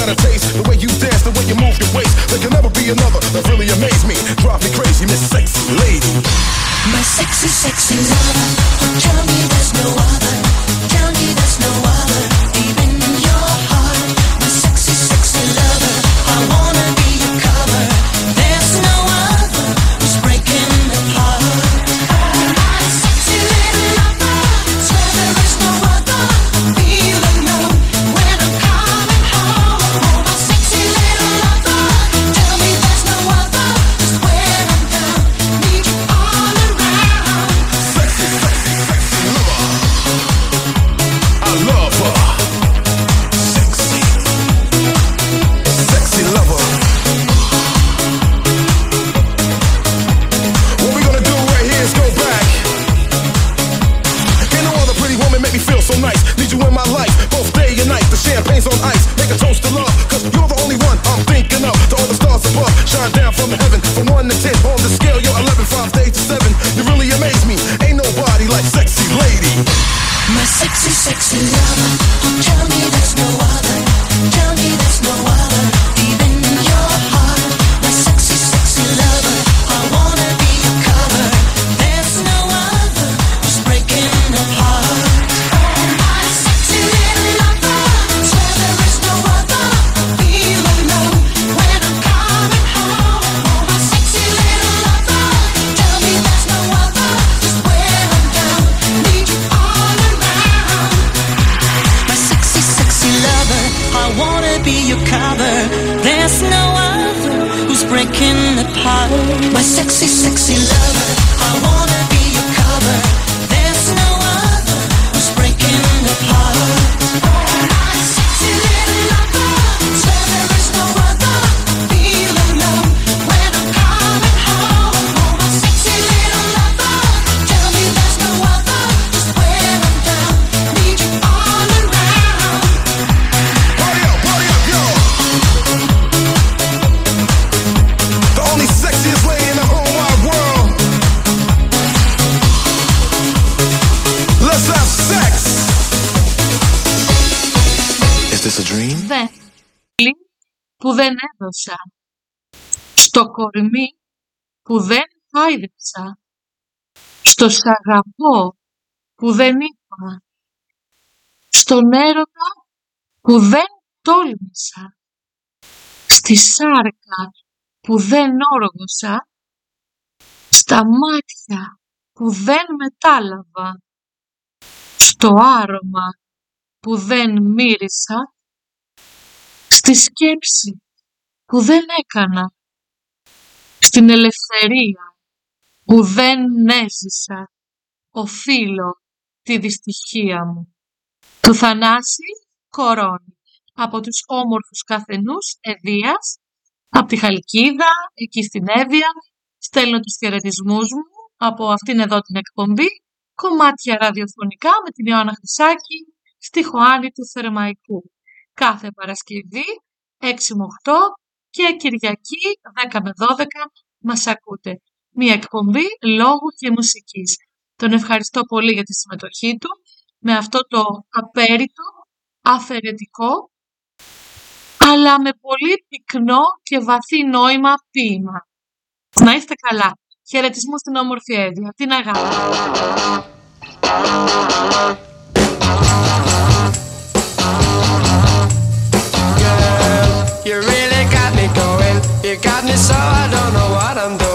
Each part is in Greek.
that I taste. The way you dance, the way you move your waist. There can never be another that really amaze me. Drive me crazy, Miss Sexy Lady. My sexy, sexy lover. Tell me there's no other. στο αγαπό που δεν είπα, στον έρωτα που δεν τόλμησα, στη σάρκα που δεν όργωσα, στα μάτια που δεν μετάλαβα, στο άρωμα που δεν μύρισα, στη σκέψη που δεν έκανα, στην ελευθερία που δεν έζησα, οφείλω τη δυστυχία μου. Του Θανάση Κορώνη, από τους όμορφους καθενούς Εδίας, από τη Χαλκίδα, εκεί στην Εύβοια, στέλνω τους χαιρετισμούς μου από αυτήν εδώ την εκπομπή, κομμάτια ραδιοφωνικά με την Ιωάννα Χρυσάκη στη Χωάνη του Θερμαϊκού. Κάθε Παρασκευή 6 με 8 και Κυριακή 10 με 12 μας ακούτε μια εκπομπή λόγου και μουσικής. Τον ευχαριστώ πολύ για τη συμμετοχή του με αυτό το απέριτο, αφαιρετικό, αλλά με πολύ πυκνό και βαθύ νόημα ποίημα. Να είστε καλά. Χαιρετισμού στην όμορφη έδεια. Την αγάπη. You.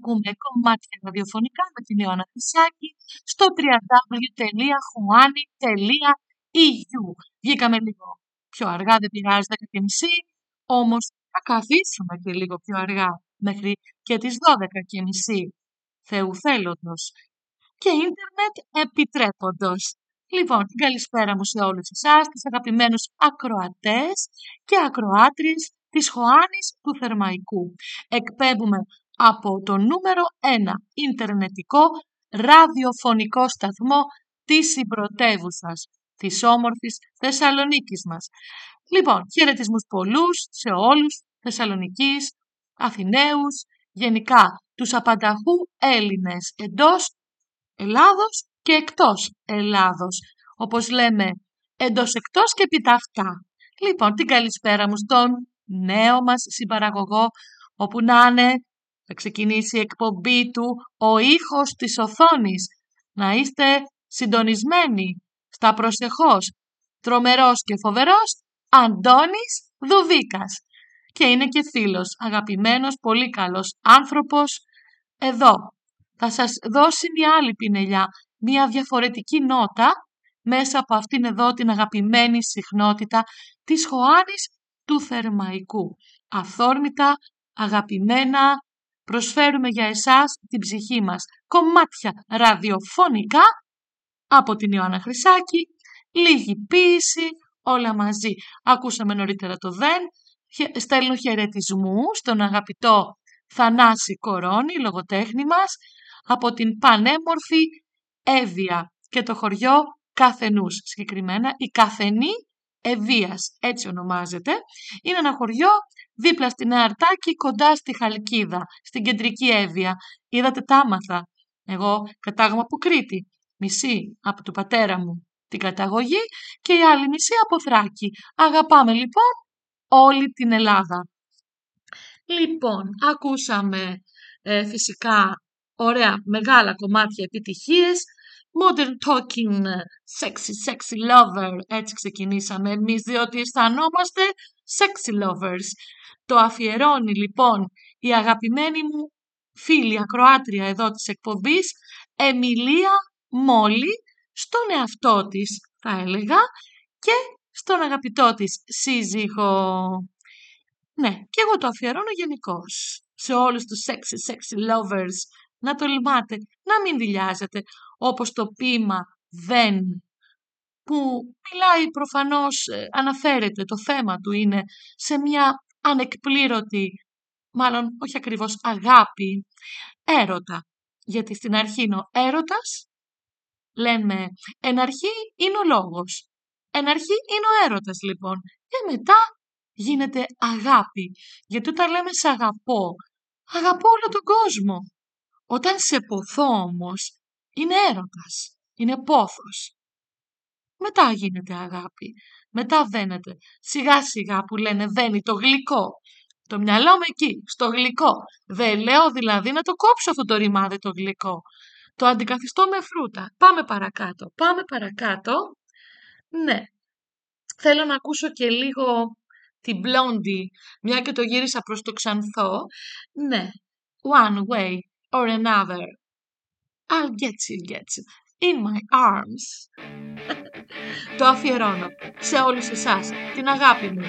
Καλησπέρα μου. Πάλι ακούμε κομμάτια ραδιοφωνικά με την Ιωάννα Χρυσάκη στο www.juani.eu Βγήκαμε λίγο πιο αργά, δεν πειράζει, 10.30, όμως θα καθίσουμε και λίγο πιο αργά μέχρι και τις 12.30 Θεού θέλοντος και ίντερνετ επιτρέποντος. Λοιπόν, την καλησπέρα μου σε όλους εσάς, τις αγαπημένους ακροατές και ακροάτριες της Χωάνης του Θερμαϊκού. Εκπέμπουμε από το νούμερο 1 Ιντερνετικό ραδιοφωνικό σταθμό της συμπρωτεύουσας της όμορφης Θεσσαλονίκης μας. Λοιπόν, χαιρετισμούς πολλούς σε όλους Θεσσαλονικής, Αθηναίους, γενικά τους απανταχού Έλληνες εντός Ελλάδος και εκτός Ελλάδος. Όπως λέμε, εντός εκτός και επιταυτά. Λοιπόν, την καλησπέρα μου στον νέο μας συμπαραγωγό, όπου να είναι, θα ξεκινήσει η εκπομπή του «Ο ήχος της οθόνης». Να είστε συντονισμένοι στα προσεχώς. Τρομερός και φοβερός Αντώνης Δουβίκας. Και είναι και φίλος, αγαπημένος, πολύ καλός άνθρωπος. Εδώ θα σας δώσει μια άλλη πινελιά, μια διαφορετική νότα μέσα από αυτήν εδώ την αγαπημένη συχνότητα της Χωάνης του Θερμαϊκού. Αθόρμητα, αγαπημένα, προσφέρουμε για εσάς την ψυχή μας κομμάτια ραδιοφωνικά από την Ιωάννα Χρυσάκη, λίγη ποίηση, όλα μαζί. Ακούσαμε νωρίτερα το «Δεν», στέλνω χαιρετισμούς στον αγαπητό Θανάση Κορώνη, λογοτέχνη μας, από την πανέμορφη Εύβοια και το χωριό Καθενούς. Συγκεκριμένα η Καθενή Ευβίας, έτσι ονομάζεται. Είναι ένα χωριό δίπλα στην Αρτάκη, κοντά στη Χαλκίδα, στην κεντρική Εύβοια. Είδατε τα άμαθα. Εγώ κατάγομαι από Κρήτη, μισή από του πατέρα μου την καταγωγή και η άλλη μισή από Θράκη. Αγαπάμε λοιπόν όλη την Ελλάδα. Λοιπόν, ακούσαμε ε, φυσικά ωραία μεγάλα κομμάτια επιτυχίες. Modern Talking Sexy Sexy Lover, έτσι ξεκινήσαμε εμείς διότι αισθανόμαστε Sexy Lovers. Το αφιερώνει λοιπόν η αγαπημένη μου φίλη ακροάτρια εδώ της εκπομπής, Εμιλία Μόλι, στον εαυτό της θα έλεγα και στον αγαπητό της σύζυγο. Ναι, και εγώ το αφιερώνω γενικώς σε όλους τους sexy, sexy lovers να το λυμάτε, να μην δηλιάζετε, όπως το ποίημα «Δεν» που μιλάει προφανώς, ε, αναφέρεται, το θέμα του είναι σε μια ανεκπλήρωτη, μάλλον όχι ακριβώς αγάπη, έρωτα. Γιατί στην αρχή είναι ο έρωτας, λέμε, εν αρχή είναι ο λόγος. Εν αρχή είναι ο έρωτας λοιπόν. Και μετά γίνεται αγάπη. Γιατί όταν λέμε σε αγαπώ, αγαπώ όλο τον κόσμο. Όταν σε ποθώ όμως, είναι έρωτας, είναι πόθος. Μετά γίνεται αγάπη, μετά βαίνεται. Σιγά σιγά που λένε βαίνει το γλυκό. Το μυαλό μου εκεί, στο γλυκό. Δεν λέω δηλαδή να το κόψω αυτό το ρημάδι το γλυκό. Το αντικαθιστώ με φρούτα. Πάμε παρακάτω, πάμε παρακάτω. Ναι, θέλω να ακούσω και λίγο την Blondie, μια και το γύρισα προς το ξανθό. Ναι, one way or another. I'll get you, get you. In my arms. το αφιερώνω σε όλους εσάς, την αγάπη μου.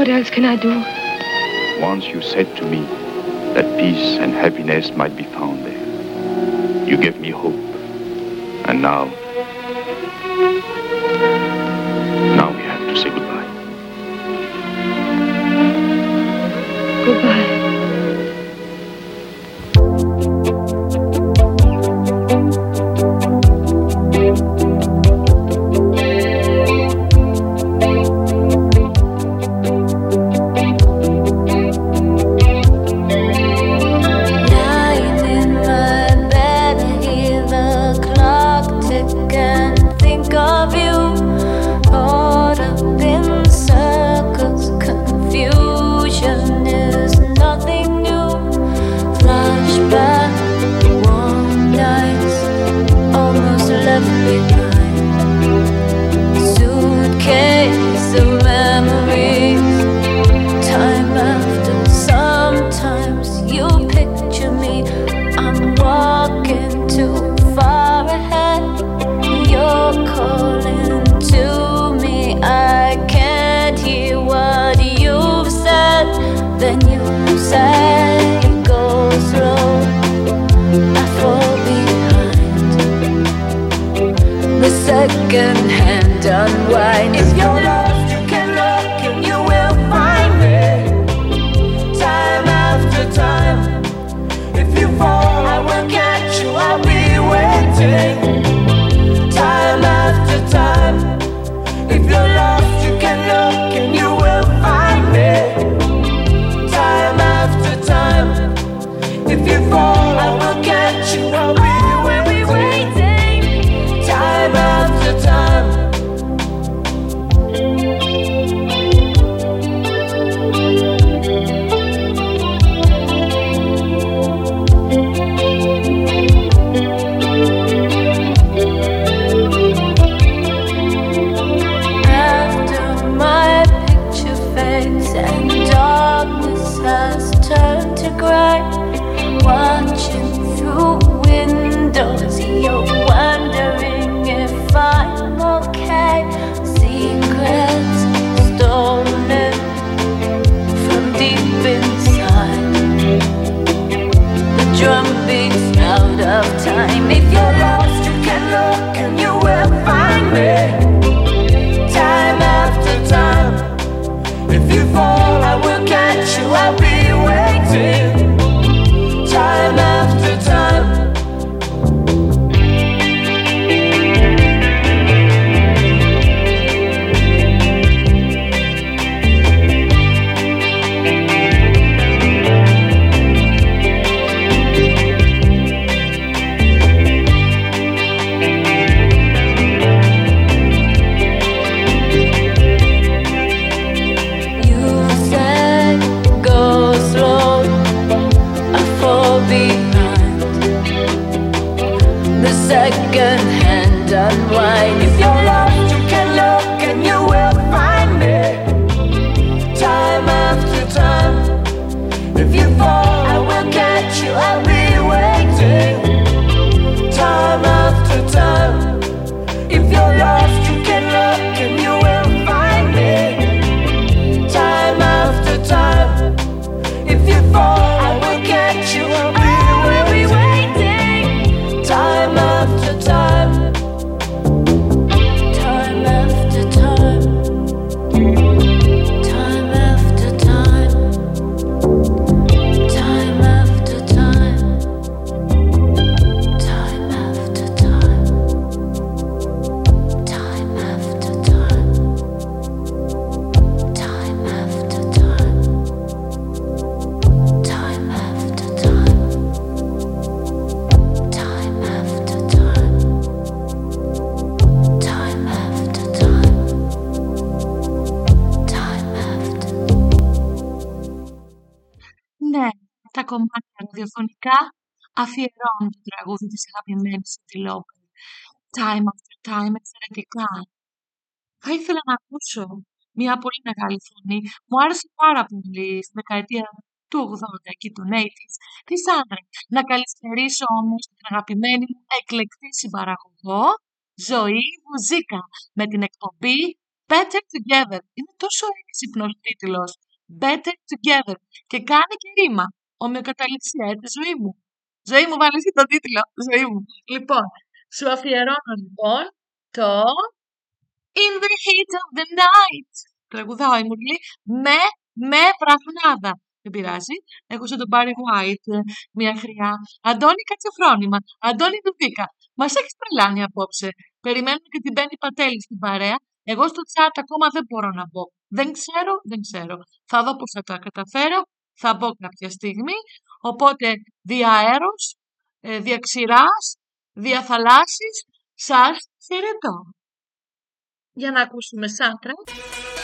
What else can I do? Once you said to me that peace and happiness might be found there. You gave me hope. And now κομμάτια ραδιοφωνικά αφιερώνουν το τραγούδι της αγαπημένης Σιντιλόπουλ. Time after time, εξαιρετικά. Θα ήθελα να ακούσω μια πολύ μεγάλη φωνή. Μου άρεσε πάρα πολύ στη δεκαετία του 80 και του 80s της Άντρε. Να καλησπερίσω όμως την αγαπημένη μου εκλεκτή συμπαραγωγό Ζωή Βουζίκα με την εκπομπή Better Together. Είναι τόσο έξυπνος τίτλος. Better Together. Και κάνει και ρήμα. Ομοιοκαταληξία, έτσι ζωή μου. Ζωή μου, βάλεις και τον τίτλο. Ζωή μου. Λοιπόν, σου αφιερώνω λοιπόν το In the heat of the night. Τραγουδάω η Μουρλή με, με βραχνάδα. Δεν πειράζει. Έχω σαν τον Barry White ε, μια χρειά. Αντώνη Κατσεφρόνημα. Αντώνη Δουβίκα. Μας έχεις τρελάνει απόψε. Περιμένουμε και την Μπέννη Πατέλη στην παρέα. Εγώ στο chat ακόμα δεν μπορώ να μπω. Δεν ξέρω, δεν ξέρω. Θα δω πώς θα τα καταφέρω. Θα μπω κάποια στιγμή. Οπότε διαέρος, ε, διαξηράς, διαθαλάσσης, σας χαιρετώ. Για να ακούσουμε soundtrack.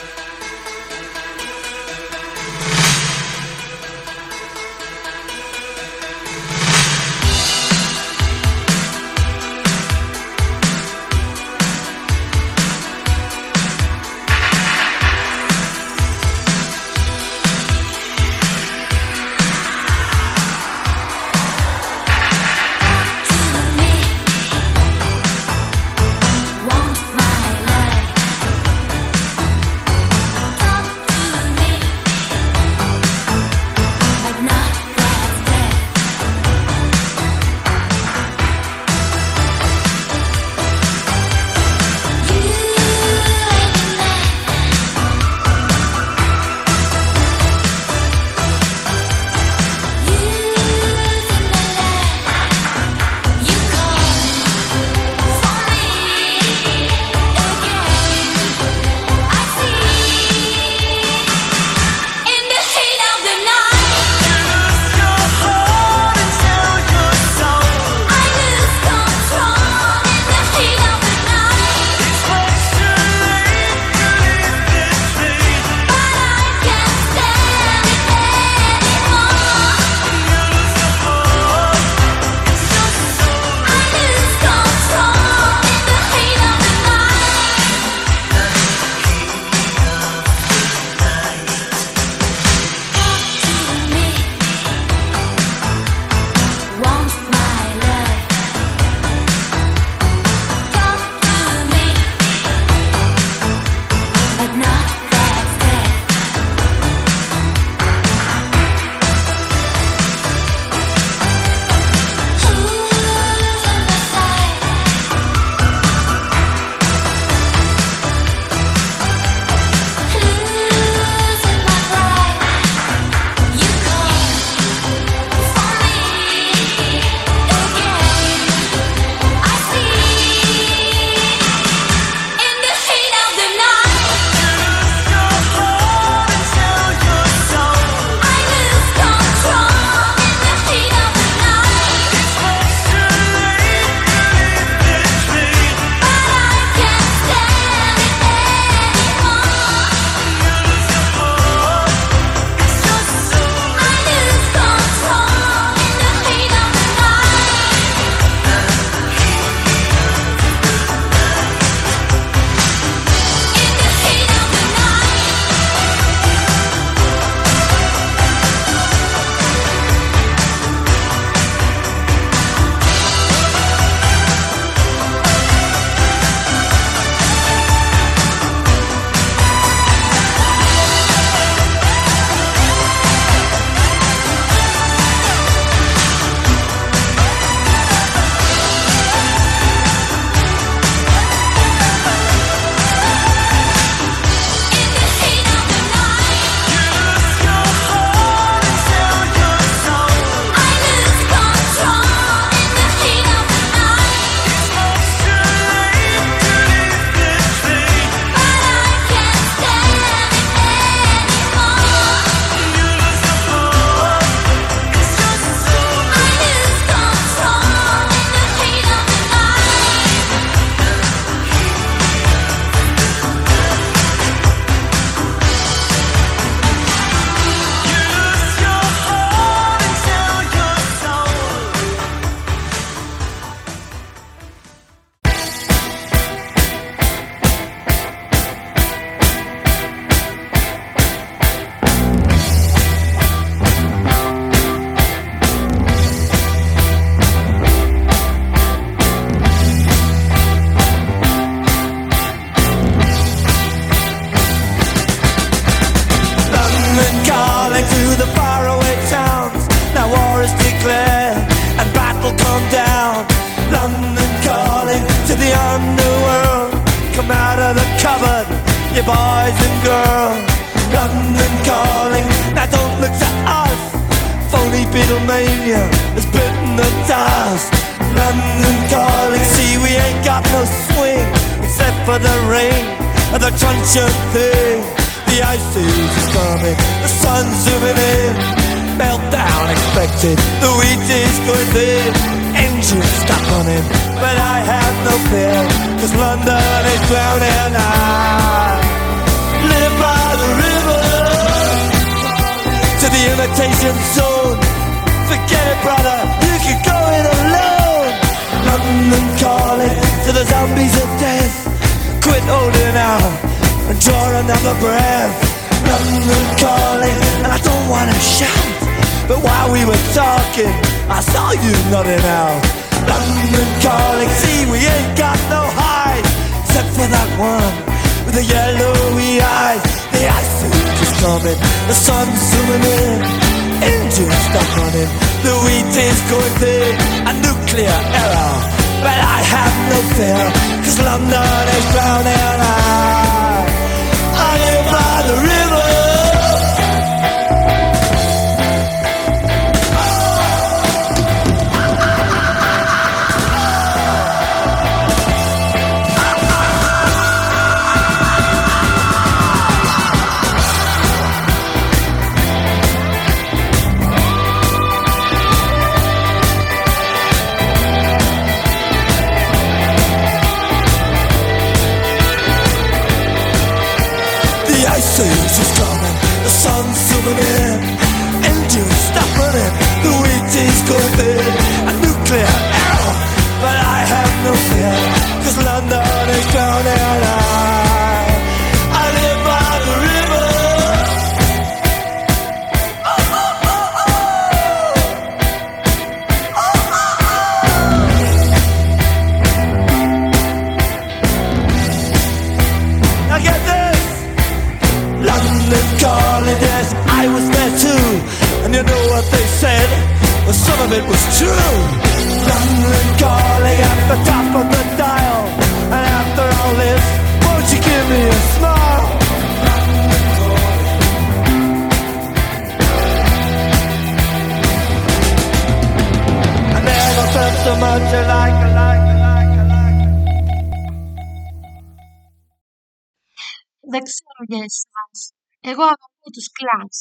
Εγώ αγαπώ τους Clash.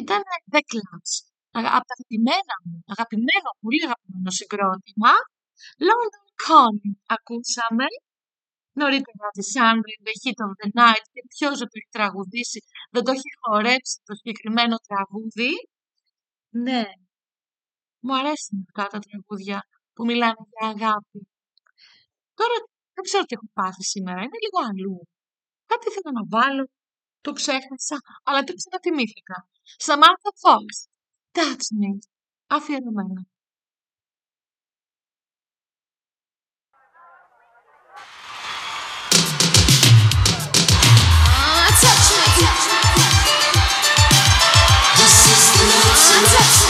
Ήταν The Clash. Αγαπημένα μου, αγαπημένο, πολύ αγαπημένο συγκρότημα. London Calling ακούσαμε. Νωρίτερα τη Σάντρι, The Heat of the Night και ποιος δεν το έχει τραγουδήσει, δεν το έχει χορέψει το συγκεκριμένο τραγούδι. Ναι, μου αρέσουν αυτά τα τραγούδια που μιλάνε για αγάπη. Τώρα δεν ξέρω τι έχω πάθει σήμερα, είναι λίγο αλλού. Κάτι θέλω να βάλω, το ξέχασα, αλλά τι ξανατιμήθηκα. Σαμάρθα Φόλ. That's me. Αφιερωμένα. Ah, touch me. This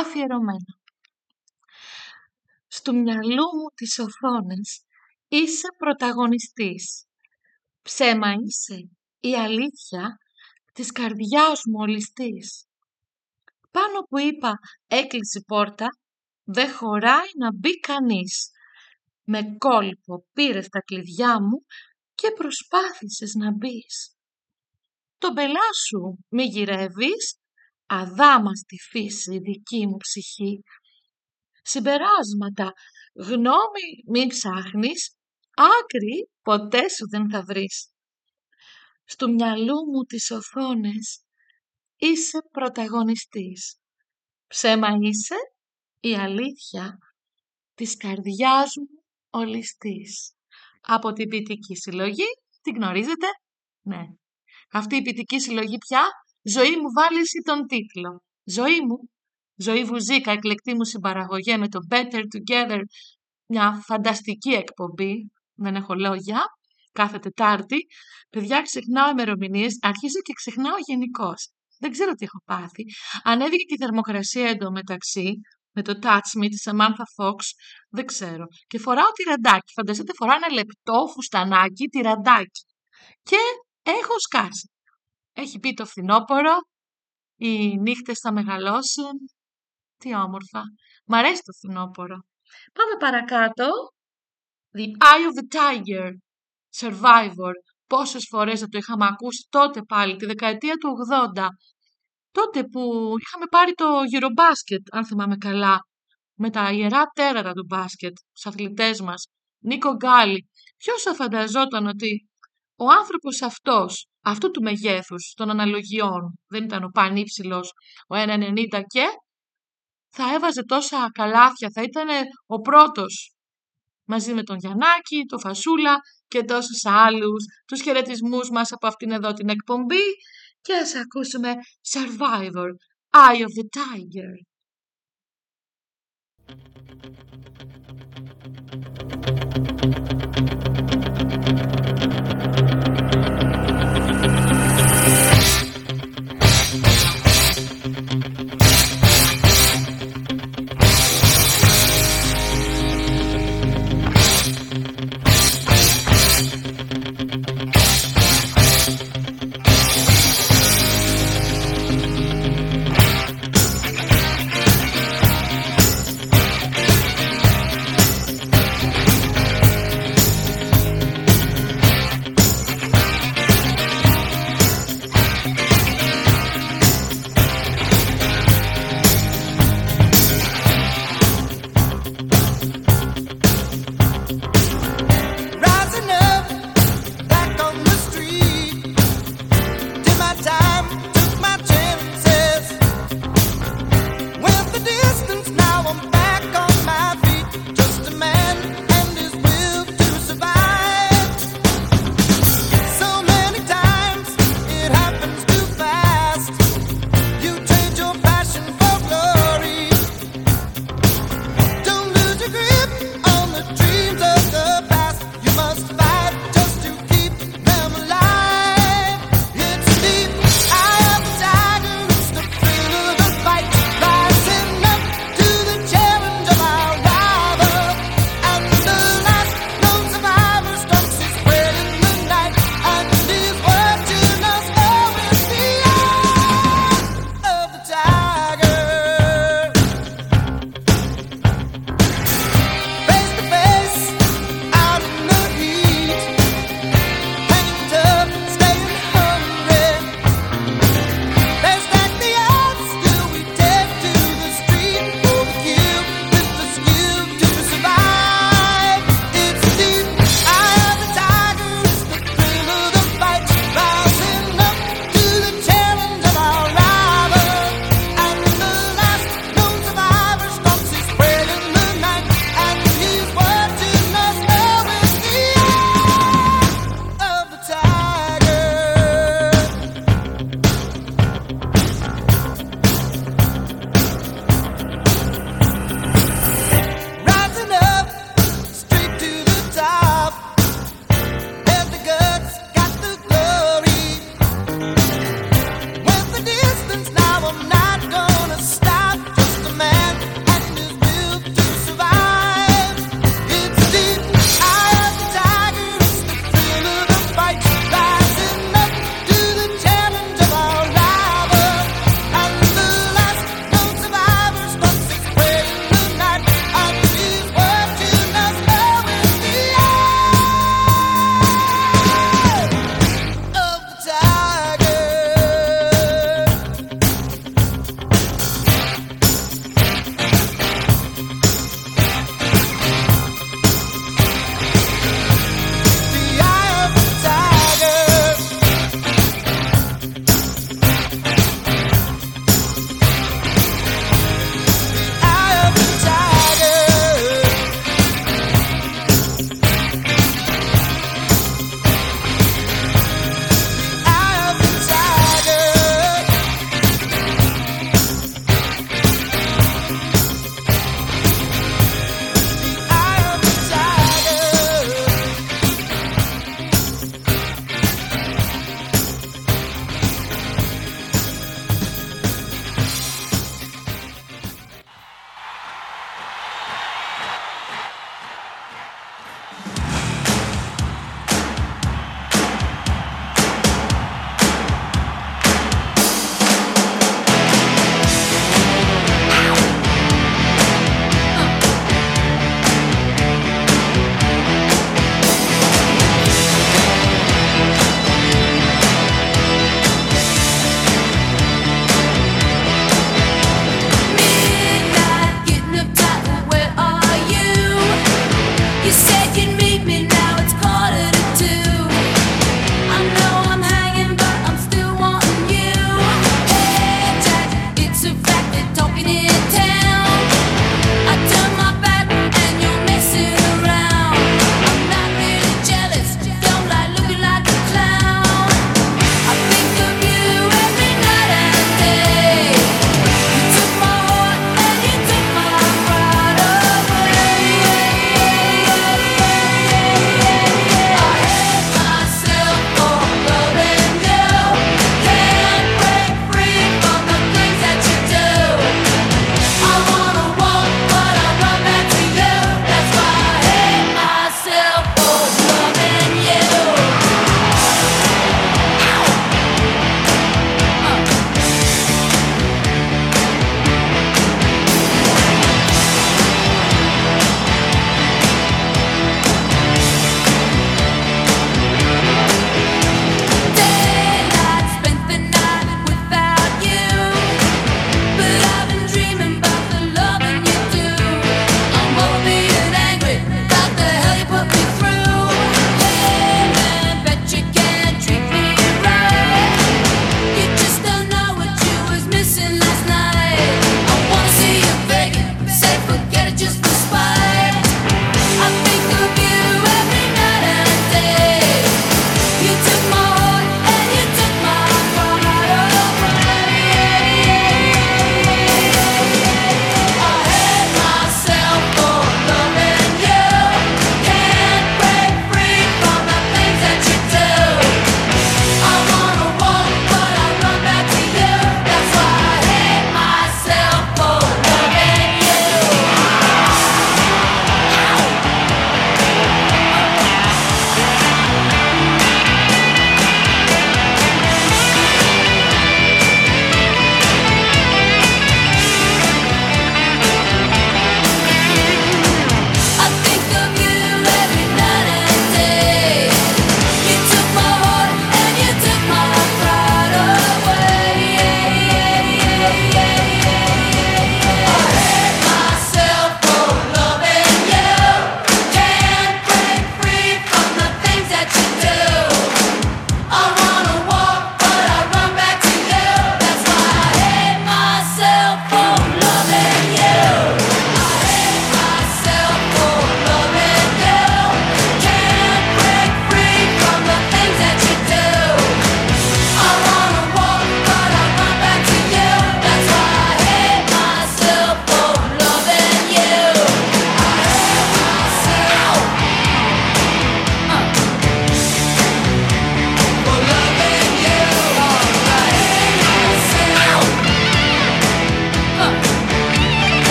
Αφιερωμένο. Στου μυαλού μου τις οθόνες είσαι πρωταγωνιστής. Ψέμα είσαι η αλήθεια της καρδιάς μου ολιστής. Πάνω που είπα έκλεισε η πόρτα, δεν χωράει να μπει κανείς. Με κόλπο πήρες τα κλειδιά μου και προσπάθησες να μπεις. Το μπελά σου μη γυρεύεις, αδάμαστη φύση δική μου ψυχή. Συμπεράσματα, γνώμη μην ψάχνεις, άκρη ποτέ σου δεν θα βρεις. Στου μυαλού μου τις οθόνες είσαι πρωταγωνιστής. Ψέμα είσαι η αλήθεια της καρδιάς μου ολιστής. Από την ποιητική συλλογή, την γνωρίζετε, ναι. Αυτή η ποιητική συλλογή πια, ζωή μου βάλει εσύ τον τίτλο. Ζωή μου, ζωή βουζίκα, εκλεκτή μου συμπαραγωγέ με το Better Together, μια φανταστική εκπομπή, δεν έχω λόγια, κάθε Τετάρτη. Παιδιά, ξεχνάω ημερομηνίες, αρχίζω και ξεχνάω γενικώς. Δεν ξέρω τι έχω πάθει. Ανέβηκε και η θερμοκρασία εντωμεταξύ, με το Touch Me της Samantha Fox, δεν ξέρω. Και φοράω τυραντάκι. Φανταστείτε, φοράω ένα λεπτό φουστανάκι τυραντάκι. Και έχω σκάσει. Έχει πει το φθινόπωρο, οι νύχτες θα μεγαλώσουν. Τι όμορφα. Μ' αρέσει το φθινόπωρο. Πάμε παρακάτω. The Eye of the Tiger. Survivor. Πόσες φορές θα το είχαμε ακούσει τότε πάλι, τη δεκαετία του 80. Τότε που είχαμε πάρει το Eurobasket, αν θυμάμαι καλά, με τα ιερά τέρατα του μπάσκετ, τους αθλητές μας, Νίκο Γκάλι. Ποιος θα φανταζόταν ότι ο άνθρωπος αυτός, αυτού του μεγέθους, των αναλογιών, δεν ήταν ο πανύψηλος, ο 1,90 και, θα έβαζε τόσα καλάθια, θα ήταν ο πρώτος μαζί με τον Γιαννάκη, τον Φασούλα και τόσους άλλους, τους χαιρετισμούς μας από αυτήν εδώ την εκπομπή και ας ακούσουμε Survivor, Eye of the Tiger. Rising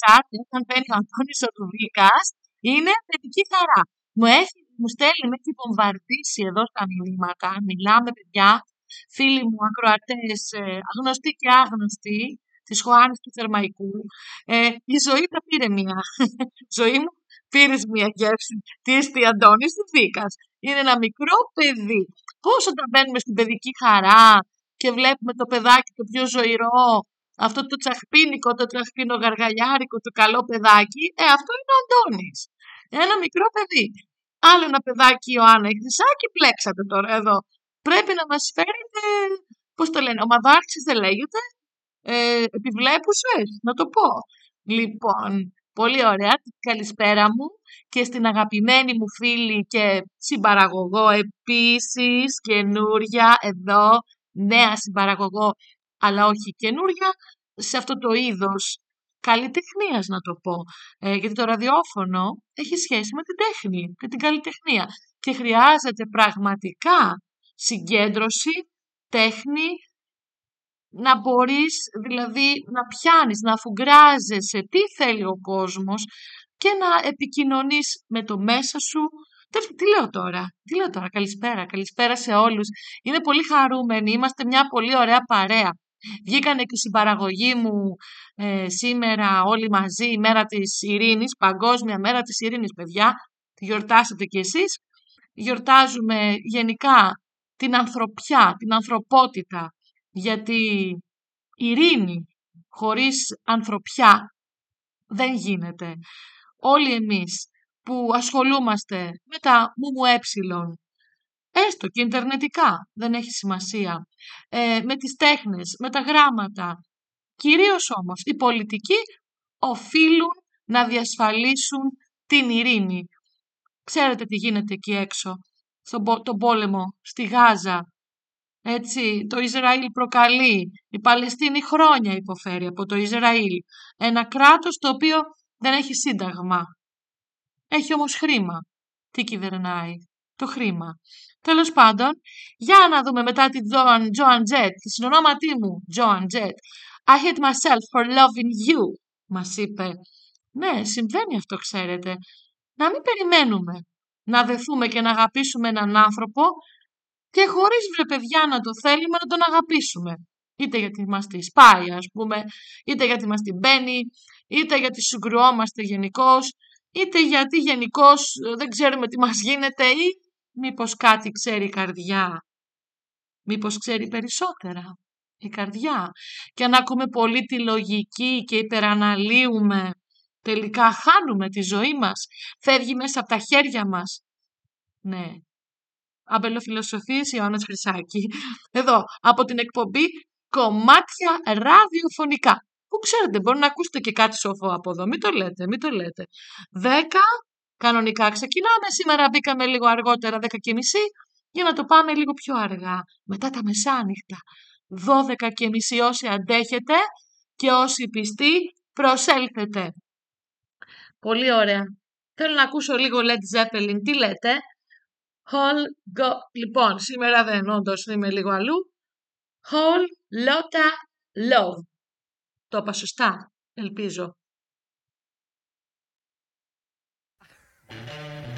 chat όταν μπαίνει ο Αντώνης ο Δουβίκας είναι παιδική χαρά. Μου, έχει, μου στέλνει, με έχει βομβαρδίσει εδώ στα μηνύματα. Μιλάμε, παιδιά, φίλοι μου, ακροατές, ε, γνωστοί και άγνωστοι, της Χωάνης του Θερμαϊκού. Ε, η ζωή τα πήρε μία. ζωή μου, πήρες μία γεύση. Τι είστε Αντώνης Δουβίκας. Είναι ένα μικρό παιδί. Πώς όταν μπαίνουμε στην παιδική χαρά και βλέπουμε το παιδάκι το πιο ζωηρό, αυτό το τσαχπίνικο, το τσαχπίνο γαργαλιάρικο, το καλό παιδάκι, ε, αυτό είναι ο Αντώνης. Ένα μικρό παιδί. Άλλο ένα παιδάκι, Ιωάννα, η Χρυσάκη, πλέξατε τώρα εδώ. Πρέπει να μας φέρετε, πώς το λένε, ομαδάρχησης δεν λέγεται, ε, επιβλέπουσες, να το πω. Λοιπόν, πολύ ωραία, καλησπέρα μου και στην αγαπημένη μου φίλη και συμπαραγωγό επίσης, καινούρια εδώ, νέα συμπαραγωγό, αλλά όχι καινούρια, σε αυτό το είδος καλλιτεχνίας να το πω. Ε, γιατί το ραδιόφωνο έχει σχέση με την τέχνη, με την καλλιτεχνία και χρειάζεται πραγματικά συγκέντρωση, τέχνη, να μπορείς δηλαδή να πιάνεις, να αφουγκράζεσαι τι θέλει ο κόσμος και να επικοινωνείς με το μέσα σου. Τέλος, Τι λέω τώρα, τι λέω τώρα, καλησπέρα, καλησπέρα σε όλους. Είναι πολύ χαρούμενοι, είμαστε μια πολύ ωραία παρέα. Βγήκανε και στην παραγωγή μου ε, σήμερα όλοι μαζί η μέρα της ειρήνης, παγκόσμια μέρα της ειρήνης παιδιά, τη γιορτάσετε κι εσείς. Γιορτάζουμε γενικά την ανθρωπιά, την ανθρωπότητα, γιατί η ειρήνη χωρίς ανθρωπιά δεν γίνεται. Όλοι εμείς που ασχολούμαστε με τα μου έψιλον, έστω και ιντερνετικά, δεν έχει σημασία, ε, με τις τέχνες, με τα γράμματα, κυρίως όμως οι πολιτικοί οφείλουν να διασφαλίσουν την ειρήνη. Ξέρετε τι γίνεται εκεί έξω, στον πο- τον πόλεμο, στη Γάζα, έτσι, το Ισραήλ προκαλεί. Η Παλαιστίνη χρόνια υποφέρει από το Ισραήλ. Ένα κράτος το οποίο δεν έχει σύνταγμα. Έχει όμως χρήμα. Τι κυβερνάει; Το χρήμα. Τέλος πάντων, για να δούμε μετά την Joan, Joan Jett, τη συνονόματί μου, Joan Jett. I hate myself for loving you, μας είπε. Ναι, συμβαίνει αυτό, ξέρετε. Να μην περιμένουμε να δεθούμε και να αγαπήσουμε έναν άνθρωπο και χωρίς βρε παιδιά να το θέλουμε να τον αγαπήσουμε. Είτε γιατί μας τη σπάει ας πούμε, είτε γιατί μας την μπαίνει, είτε γιατί συγκρουόμαστε γενικώς, είτε γιατί γενικώς δεν ξέρουμε τι μας γίνεται ή μήπως κάτι ξέρει η καρδιά. Μήπως ξέρει περισσότερα η καρδιά. Και αν ακούμε πολύ τη λογική και υπεραναλύουμε, τελικά χάνουμε τη ζωή μας. Φεύγει μέσα από τα χέρια μας. Ναι, αμπελοφιλοσοφίες Ιωάννας Χρυσάκη. Εδώ, από την εκπομπή κομμάτια ραδιοφωνικά. Που ξέρετε, μπορεί να ακούσετε και κάτι σοφό από εδώ. Μην το λέτε, μην το λέτε. Δέκα, κανονικά ξεκινάμε. Σήμερα μπήκαμε λίγο αργότερα, δέκα και μισή, για να το πάμε λίγο πιο αργά. Μετά τα μεσάνυχτα. Δώδεκα και μισή όσοι αντέχετε και όσοι πιστοί προσέλθετε. Πολύ ωραία. Θέλω να ακούσω λίγο Led Zeppelin. Τι λέτε; Whole go... Λοιπόν, σήμερα δεν όντως είμαι λίγο αλλού. Whole lotta love. Το είπα σωστά, ελπίζω. Mm-hmm.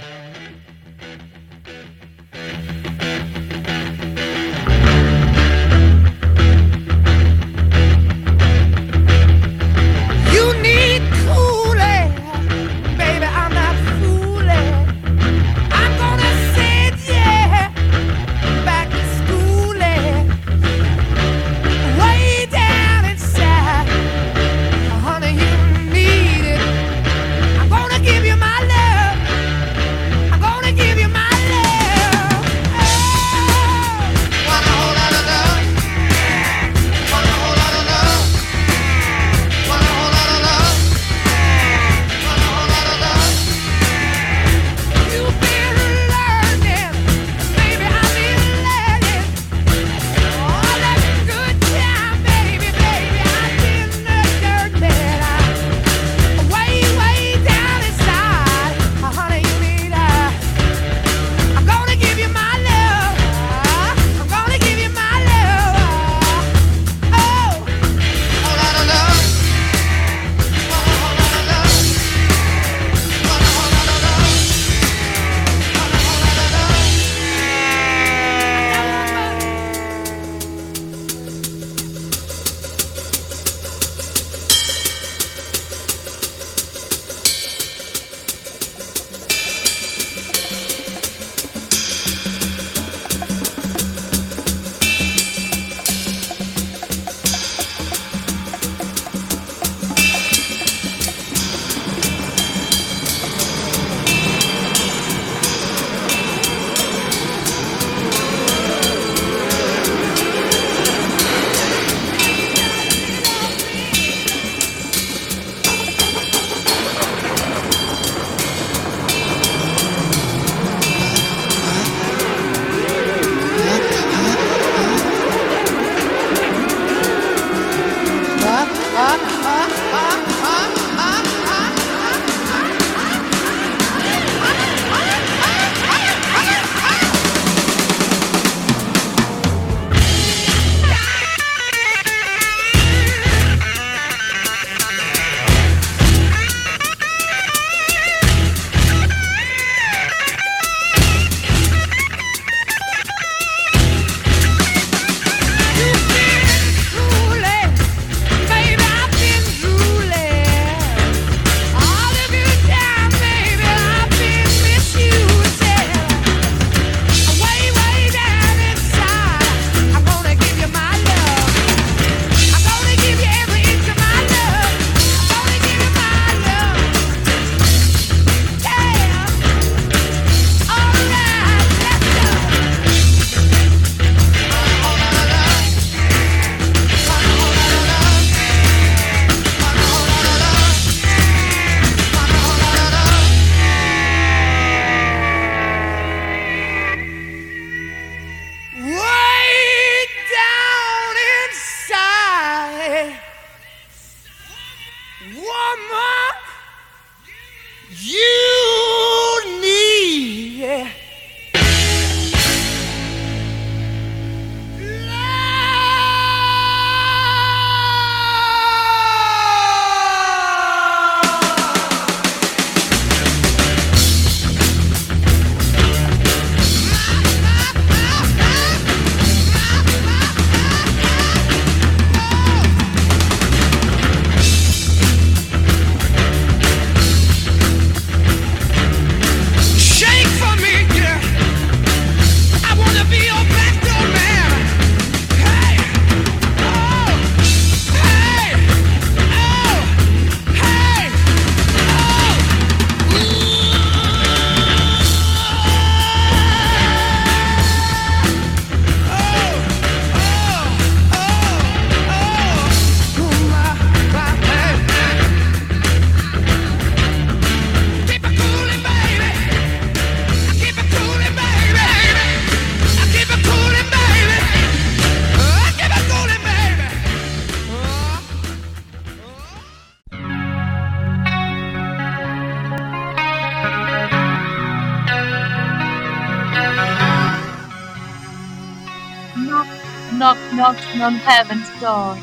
Heaven's Door.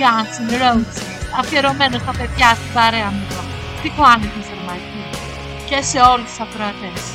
Guns N' Roses, αφιερωμένο στα παιδιά στην παρέα μου, τι κάνετε και σε όλους τους ακροατές.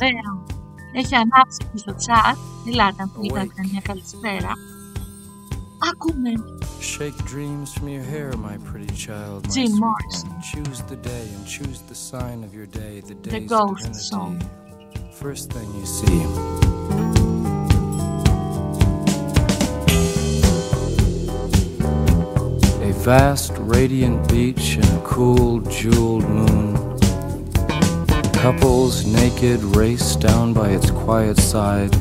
παρέα έχει ανάψει και στο chat. Ελάτε αν θέλετε να κάνετε μια καλησπέρα. Ακούμε Shake dreams from your hair, my pretty child. my Jim sweet Morrison. one. Choose the day and choose the sign of your day, the The day's Ghost divinity. Song. First thing you see. A vast, radiant beach and a cool, jeweled moon. Couples naked race down by its quiet side.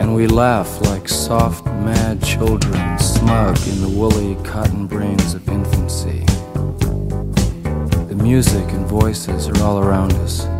And we laugh like soft, mad children, smug in the woolly cotton brains of infancy. The music and voices are all around us.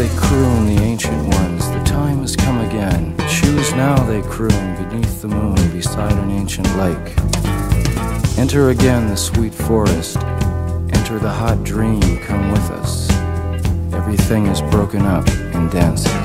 They croon, the ancient ones, the time has come again. Choose now, they croon, beneath the moon, beside an ancient lake. Enter again the sweet forest, enter the hot dream, come with us. Everything is broken up and dances.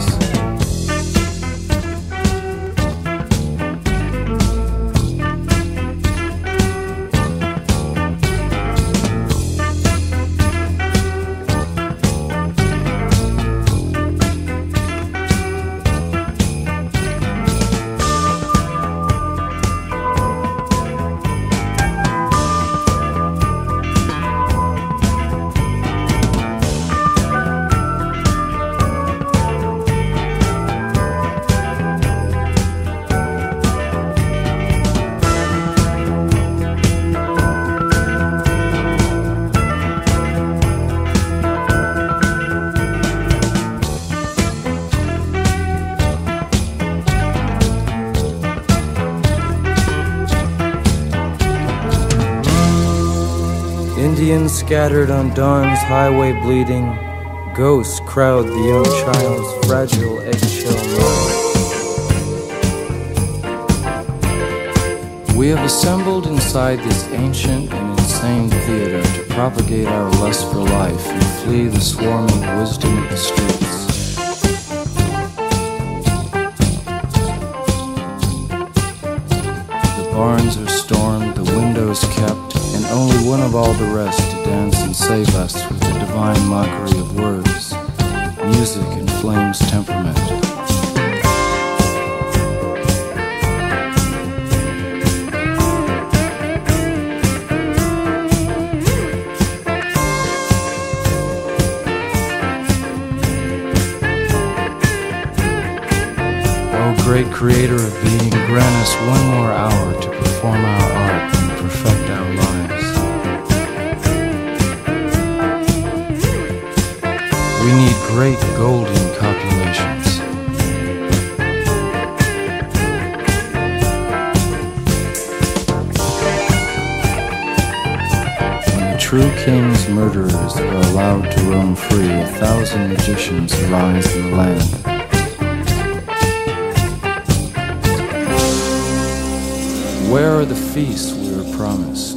Scattered on dawn's highway bleeding. Ghosts crowd the young child's fragile eggshell mind. We have assembled inside this ancient and insane theater to propagate our lust for life and flee the swarming wisdom of the streets. Only all the rest to dance and save us with the divine mockery of words. Music inflames temperament. O great creator of being, grant us one more hour to perform our art great golden copulations. When the true king's murderers are allowed to roam free, a thousand magicians arise in the land. Where are the feasts we were promised?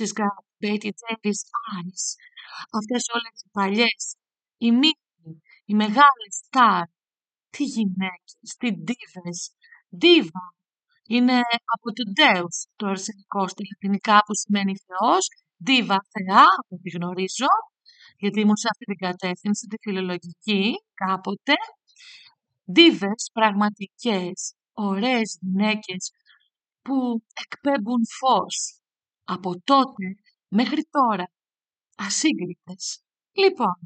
Kardashian, she's got Betty Davis Eyes. Αυτές όλες οι παλιές, οι μύθοι, οι μεγάλες στάρ, τι γυναίκες, τι ντίβες. Ντίβα είναι από το Deus, το αρσενικό στα λατινικά που σημαίνει θεός. Ντίβα θεά, από ό,τι γνωρίζω, γιατί ήμουν σε αυτή την κατεύθυνση, τη φιλολογική, κάποτε. Ντίβες πραγματικές, ωραίες γυναίκες που εκπέμπουν φως από τότε μέχρι τώρα. Ασύγκριτες. Λοιπόν,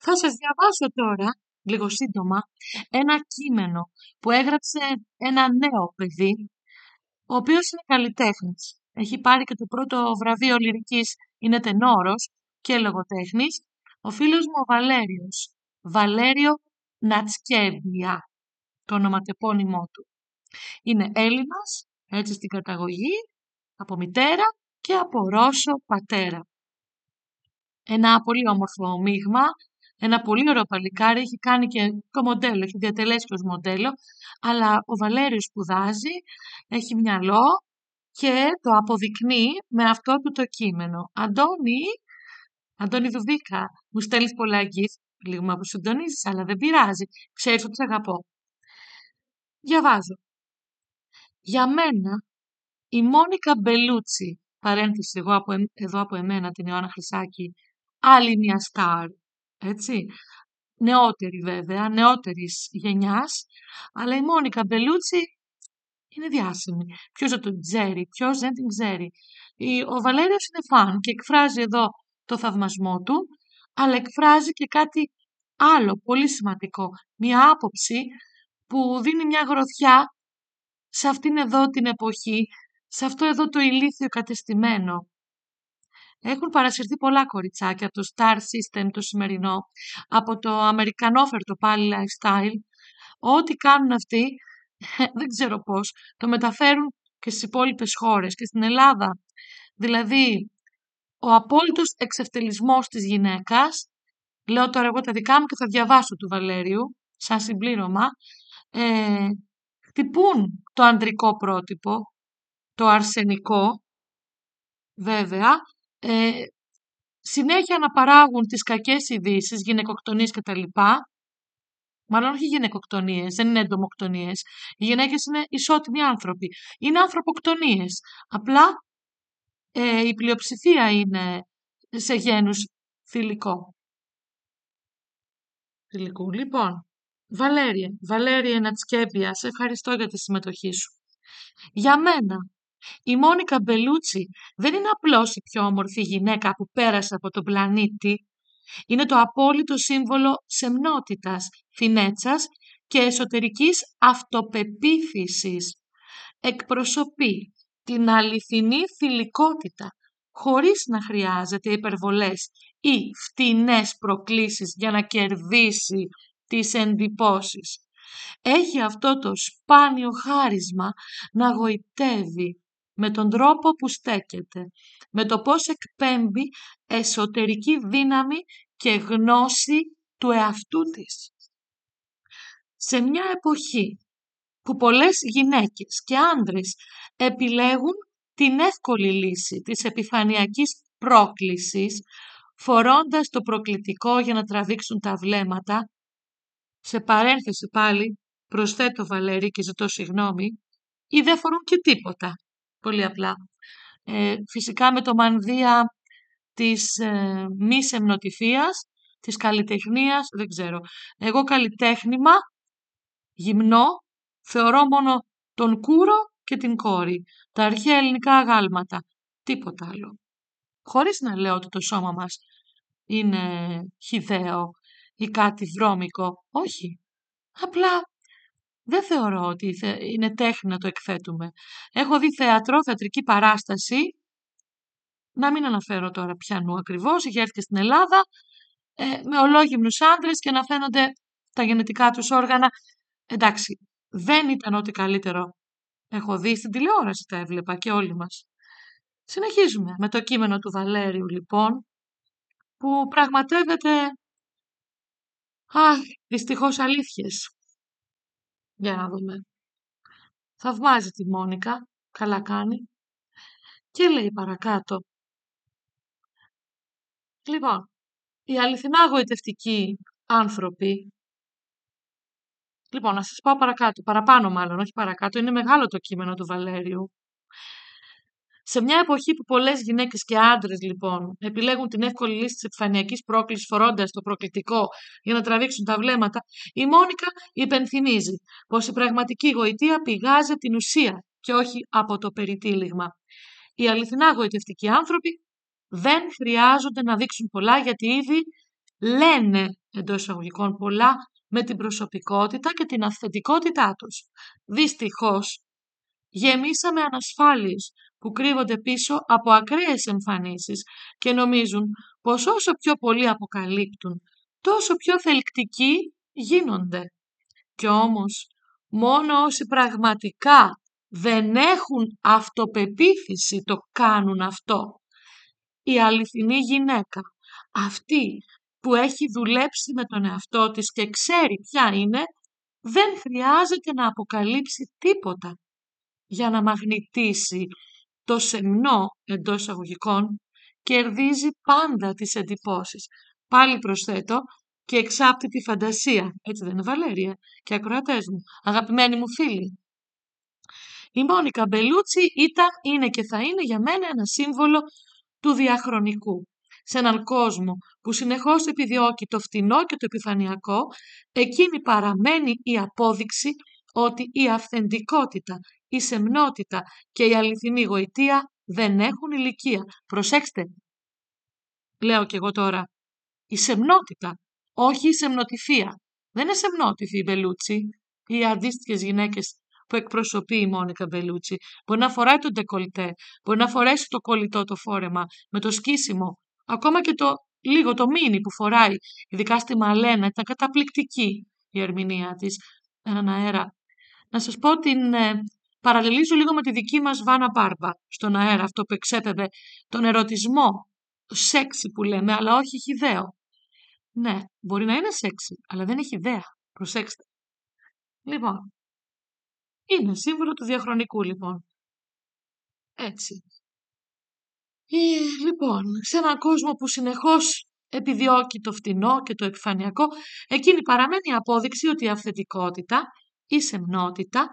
θα σας διαβάσω τώρα, λίγο σύντομα, ένα κείμενο που έγραψε ένα νέο παιδί, ο οποίος είναι καλλιτέχνης. Έχει πάρει και το πρώτο βραβείο λυρικής, είναι τενόρος και λογοτέχνης, ο φίλος μου ο Βαλέριος. Βαλέριο Νατσκέβια, το ονοματεπώνυμό του. Είναι Έλληνας, έτσι στην καταγωγή, από μητέρα και από Ρώσο πατέρα. Ένα πολύ όμορφο μείγμα, ένα πολύ ωραίο παλικάρι, έχει κάνει και το μοντέλο, έχει διατελέσει και ως μοντέλο, αλλά ο Βαλέριος σπουδάζει, έχει μυαλό και το αποδεικνύει με αυτό του το κείμενο. Αντώνη, Αντώνη Δουβίκα, μου στέλνεις πολλά gift, λίγο με αποσυντονίζεις, αλλά δεν πειράζει, ξέρεις ότι σε αγαπώ. Διαβάζω. Για μένα, η Μόνικα Μπελούτσι, παρένθεση εγώ από, εμ- εδώ από εμένα την Ιωάννα Χρυσάκη, άλλη μια στάρ, έτσι, νεότερη βέβαια, νεότερης γενιάς, αλλά η Μόνικα Μπελούτσι είναι διάσημη. Ποιος δεν την ξέρει, ποιος δεν την ξέρει. Η- Ο Βαλέριος είναι φαν και εκφράζει εδώ το θαυμασμό του, αλλά εκφράζει και κάτι άλλο, πολύ σημαντικό. Μια άποψη που δίνει μια γροθιά σε αυτήν εδώ την εποχή, σε αυτό εδώ το ηλίθιο κατεστημένο. Έχουν παρασυρθεί πολλά κοριτσάκια από το Star System το σημερινό, από το αμερικανόφερτο πάλι lifestyle. Ό,τι κάνουν αυτοί, δεν ξέρω πώς, το μεταφέρουν και στις υπόλοιπες χώρες και στην Ελλάδα. Δηλαδή, ο απόλυτος εξευτελισμός της γυναίκας, λέω τώρα εγώ τα δικά μου και θα διαβάσω του Βαλέριου, σαν συμπλήρωμα, ε, χτυπούν το ανδρικό πρότυπο, το αρσενικό, βέβαια, ε, συνέχεια να παράγουν τις κακές ειδήσεις, γυναικοκτονίες κτλ. Μάλλον όχι γυναικοκτονίες, δεν είναι εντομοκτονίες. Οι γυναίκες είναι ισότιμοι άνθρωποι. Είναι ανθρωποκτονίες. Απλά ε, η πλειοψηφία είναι σε γένους θηλυκό. Θηλυκού. Λοιπόν, Βαλέριε, Βαλέριε Νατσκέπια, σε ευχαριστώ για τη συμμετοχή σου. Για μένα, η Μόνικα Μπελούτσι δεν είναι απλώς η πιο όμορφη γυναίκα που πέρασε από τον πλανήτη. Είναι το απόλυτο σύμβολο σεμνότητας, φινέτσας και εσωτερικής αυτοπεποίθησης. Εκπροσωπεί την αληθινή φιλικότητα, χωρίς να χρειάζεται υπερβολές ή φτηνές προκλήσεις για να κερδίσει τις εντυπώσεις. Έχει αυτό το σπάνιο χάρισμα να γοητεύει με τον τρόπο που στέκεται, με το πώς εκπέμπει εσωτερική δύναμη και γνώση του εαυτού της. Σε μια εποχή που πολλές γυναίκες και άνδρες επιλέγουν την εύκολη λύση της επιφανειακής πρόκλησης, φορώντας το προκλητικό για να τραβήξουν τα βλέμματα, σε παρένθεση πάλι, προσθέτω Βαλέρη και ζητώ συγγνώμη, ή δεν φορούν και τίποτα. Πολύ απλά. Ε, φυσικά με το μανδύα της ε, μης σεμνοτυφίας, της καλλιτεχνίας, δεν ξέρω. Εγώ καλλιτέχνημα, γυμνό, θεωρώ μόνο τον κούρο και την κόρη. Τα αρχαία ελληνικά αγάλματα. Τίποτα άλλο. Χωρίς να λέω ότι το σώμα μας είναι χιδαίο ή κάτι βρώμικο. Όχι. Απλά δεν θεωρώ ότι θε- είναι τέχνη να το εκθέτουμε. Έχω δει θεατρό, θεατρική παράσταση, να μην αναφέρω τώρα πιανού ακριβώς, είχε έρθει και στην Ελλάδα, ε, με ολόγυμνους άντρες και να φαίνονται τα γενετικά τους όργανα. Εντάξει, δεν ήταν ό,τι καλύτερο έχω δει στην τηλεόραση, τα έβλεπα και όλοι μας. Συνεχίζουμε με το κείμενο του Βαλέριου λοιπόν, που πραγματεύεται, αχ, δυστυχώς αλήθειες. Για να δούμε. Θαυμάζει τη Μόνικα, καλά κάνει. Και λέει παρακάτω. Λοιπόν, οι αληθινά γοητευτικοί άνθρωποι, λοιπόν, να σας πάω παρακάτω, παραπάνω μάλλον, όχι παρακάτω, είναι μεγάλο το κείμενο του Βαλέριου. Σε μια εποχή που πολλές γυναίκες και άντρες, λοιπόν, επιλέγουν την εύκολη λύση της επιφανειακής πρόκλησης φορώντας το προκλητικό για να τραβήξουν τα βλέμματα, η Μόνικα υπενθυμίζει πως η πραγματική γοητεία πηγάζει την ουσία και όχι από το περιτύλιγμα. Οι αληθινά γοητευτικοί άνθρωποι δεν χρειάζονται να δείξουν πολλά γιατί ήδη λένε εντός εισαγωγικών πολλά με την προσωπικότητα και την αυθεντικότητά τους. Δυστυχώς, γεμίσαμε ανασφάλειες που κρύβονται πίσω από ακραίες εμφανίσεις και νομίζουν πως όσο πιο πολύ αποκαλύπτουν, τόσο πιο θελκτικοί γίνονται. Κι όμως, μόνο όσοι πραγματικά δεν έχουν αυτοπεποίθηση το κάνουν αυτό. Η αληθινή γυναίκα, αυτή που έχει δουλέψει με τον εαυτό της και ξέρει ποια είναι, δεν χρειάζεται να αποκαλύψει τίποτα για να μαγνητήσει το σεμνό εντός εισαγωγικών κερδίζει πάντα τις εντυπώσεις. Πάλι προσθέτω και εξάπτει τη φαντασία. Έτσι δεν είναι Βαλέρια και ακροατές μου, αγαπημένοι μου φίλοι. Η Μόνικα Μπελούτσι ήταν, είναι και θα είναι για μένα ένα σύμβολο του διαχρονικού. Σε έναν κόσμο που συνεχώς επιδιώκει το φτηνό και το επιφανειακό, εκείνη παραμένει η απόδειξη ότι η αυθεντικότητα, η σεμνότητα και η αληθινή γοητεία δεν έχουν ηλικία. Προσέξτε, λέω κι εγώ τώρα, η σεμνότητα, όχι η σεμνοτυφία. Δεν είναι σεμνότυφη η Μπελούτσι ή οι αντίστοιχες γυναίκες που εκπροσωπεί η Μόνικα Μπελούτσι. Μπορεί να φοράει τον τεκολτέ, μπορεί να φορέσει το κολλητό το φόρεμα με το σκίσιμο, ακόμα και το λίγο το μίνι που φοράει, ειδικά στη Μαλένα, ήταν καταπληκτική η ερμηνεία της, έναν αέρα. Να σας πω την ε, παραλληλίζω λίγο με τη δική μας Βάνα Μπάρμπα στον αέρα, αυτό που εξέπευε τον ερωτισμό, το σεξι που λέμε, αλλά όχι χιδαίο. Ναι, μπορεί να είναι σεξι, αλλά δεν έχει ιδέα. Προσέξτε. Λοιπόν, είναι σύμβολο του διαχρονικού λοιπόν. Έτσι. Ε, λοιπόν, σε έναν κόσμο που συνεχώς επιδιώκει το φτηνό και το επιφανειακό, εκείνη παραμένει η απόδειξη ότι η αυθεντικότητα, η σεμνότητα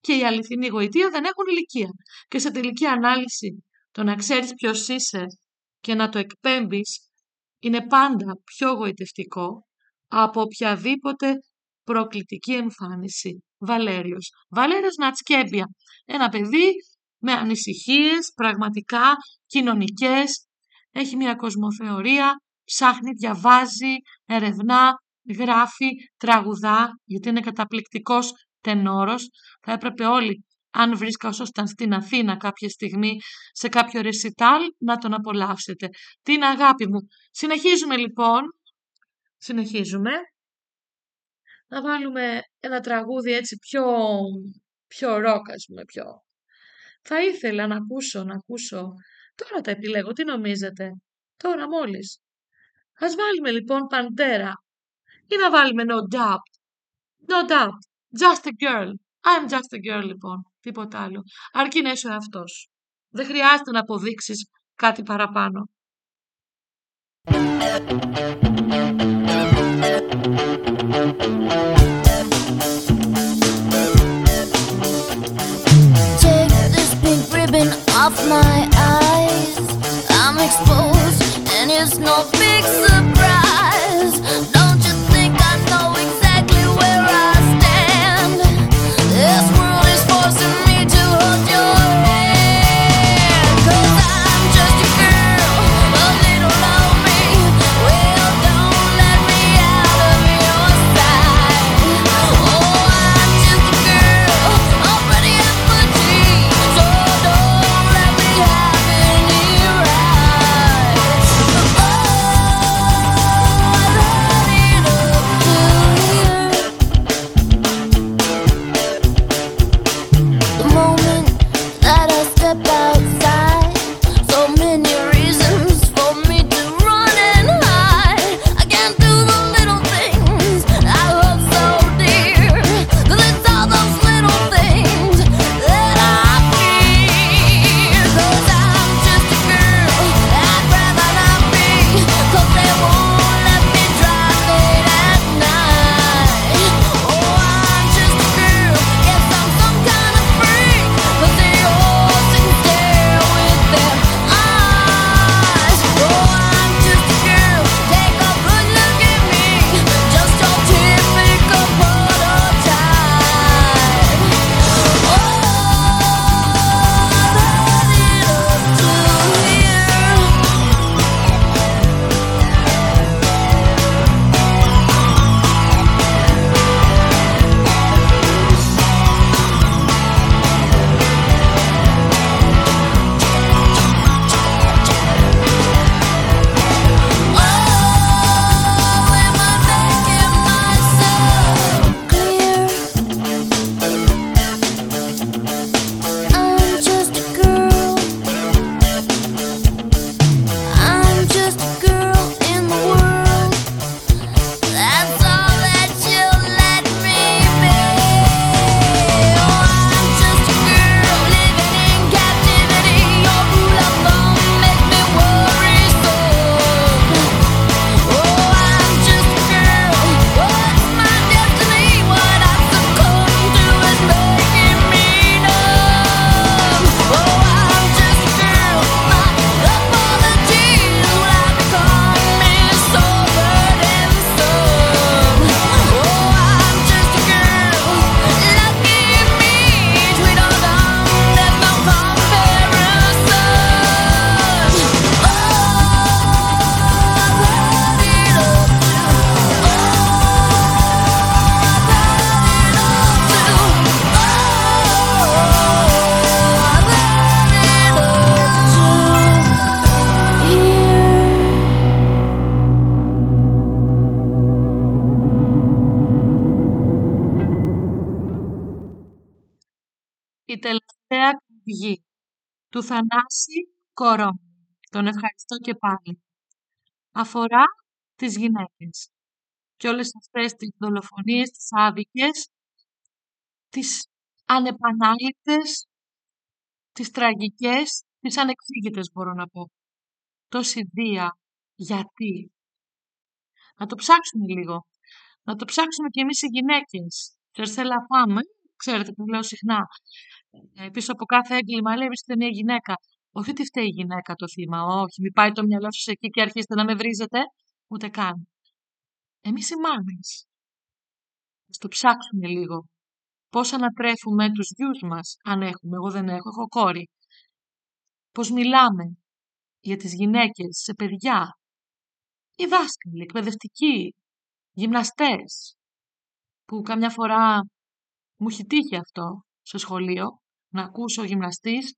και η αληθινή γοητεία δεν έχουν ηλικία. Και σε τελική ανάλυση, το να ξέρεις ποιος είσαι και να το εκπέμπεις είναι πάντα πιο γοητευτικό από οποιαδήποτε προκλητική εμφάνιση. Βαλέριος. Βαλέριος Νατσκέμπια. Ένα παιδί με ανησυχίες, πραγματικά κοινωνικές. Έχει μια κοσμοθεωρία, ψάχνει, διαβάζει, ερευνά, γράφει, τραγουδά, γιατί είναι καταπληκτικός τενόρος. Θα έπρεπε όλοι, αν βρίσκασταν στην Αθήνα κάποια στιγμή σε κάποιο ρεσιτάλ, να τον απολαύσετε. Την αγάπη μου. Συνεχίζουμε λοιπόν. Συνεχίζουμε. Να βάλουμε ένα τραγούδι έτσι πιο, πιο ροκ, ας πούμε, πιο... Θα ήθελα να ακούσω, να ακούσω. Τώρα τα επιλέγω, τι νομίζετε; Τώρα μόλις. Ας βάλουμε λοιπόν Παντέρα ή να βάλουμε No Doubt. No Doubt. Just a girl. I'm just a girl λοιπόν. Τίποτα άλλο. Αρκεί να είσαι ο εαυτός. Δεν χρειάζεται να αποδείξεις κάτι παραπάνω. Take this pink ribbon off my eyes. I'm exposed, and it's no big surprise. Θανάση Κορώνη. Τον ευχαριστώ και πάλι. Αφορά τις γυναίκες και όλες αυτές τις δολοφονίες, τις άδικες, τις ανεπανάληπτες, τις τραγικές, τις ανεξήγητες μπορώ να πω. Τόση βία. Γιατί; Να το ψάξουμε λίγο. Να το ψάξουμε κι εμείς οι γυναίκες. Τερσέλα φάμε, ξέρετε που λέω συχνά, ε, πίσω από κάθε έγκλημα λέει βρίσκεται μια γυναίκα. Όχι ότι φταίει η γυναίκα το θύμα, όχι, μην πάει το μυαλό σας εκεί και αρχίσετε να με βρίζετε, ούτε καν. Εμείς οι μάνες. το ψάξουμε λίγο. Πώς ανατρέφουμε τους γιους μας, αν έχουμε, εγώ δεν έχω, έχω κόρη. Πώς μιλάμε για τις γυναίκες, σε παιδιά. Οι δάσκαλοι, εκπαιδευτικοί, γυμναστές, που καμιά φορά μου έχει τύχει αυτό στο σχολείο, να ακούσω ο γυμναστής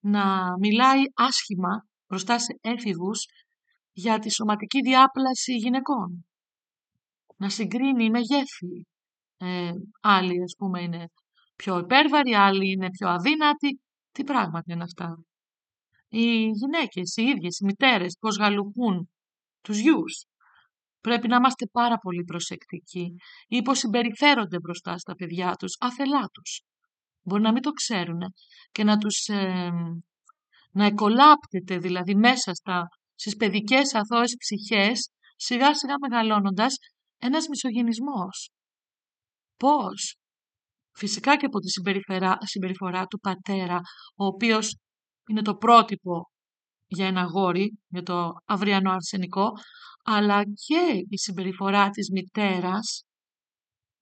να μιλάει άσχημα μπροστά σε έφηβους για τη σωματική διάπλαση γυναικών. Να συγκρίνει μεγέθη. Ε, άλλοι, ας πούμε, είναι πιο υπέρβαροι, άλλοι είναι πιο αδύνατοι. Τι πράγματα είναι αυτά; Οι γυναίκες, οι ίδιες, οι μητέρες, πώς γαλουχούν τους γιους. Πρέπει να είμαστε πάρα πολύ προσεκτικοί ή πώς συμπεριφέρονται μπροστά στα παιδιά τους, άθελά τους. Μπορεί να μην το ξέρουν και να τους ε, να εκολάπτεται δηλαδή μέσα στα, στις παιδικές αθώες ψυχές, σιγά σιγά μεγαλώνοντας, ένας μισογενισμός. Πώς; Φυσικά και από τη συμπεριφορά, συμπεριφορά του πατέρα, ο οποίος είναι το πρότυπο για ένα γόρι, για το αυριανό αρσενικό, αλλά και η συμπεριφορά της μητέρας,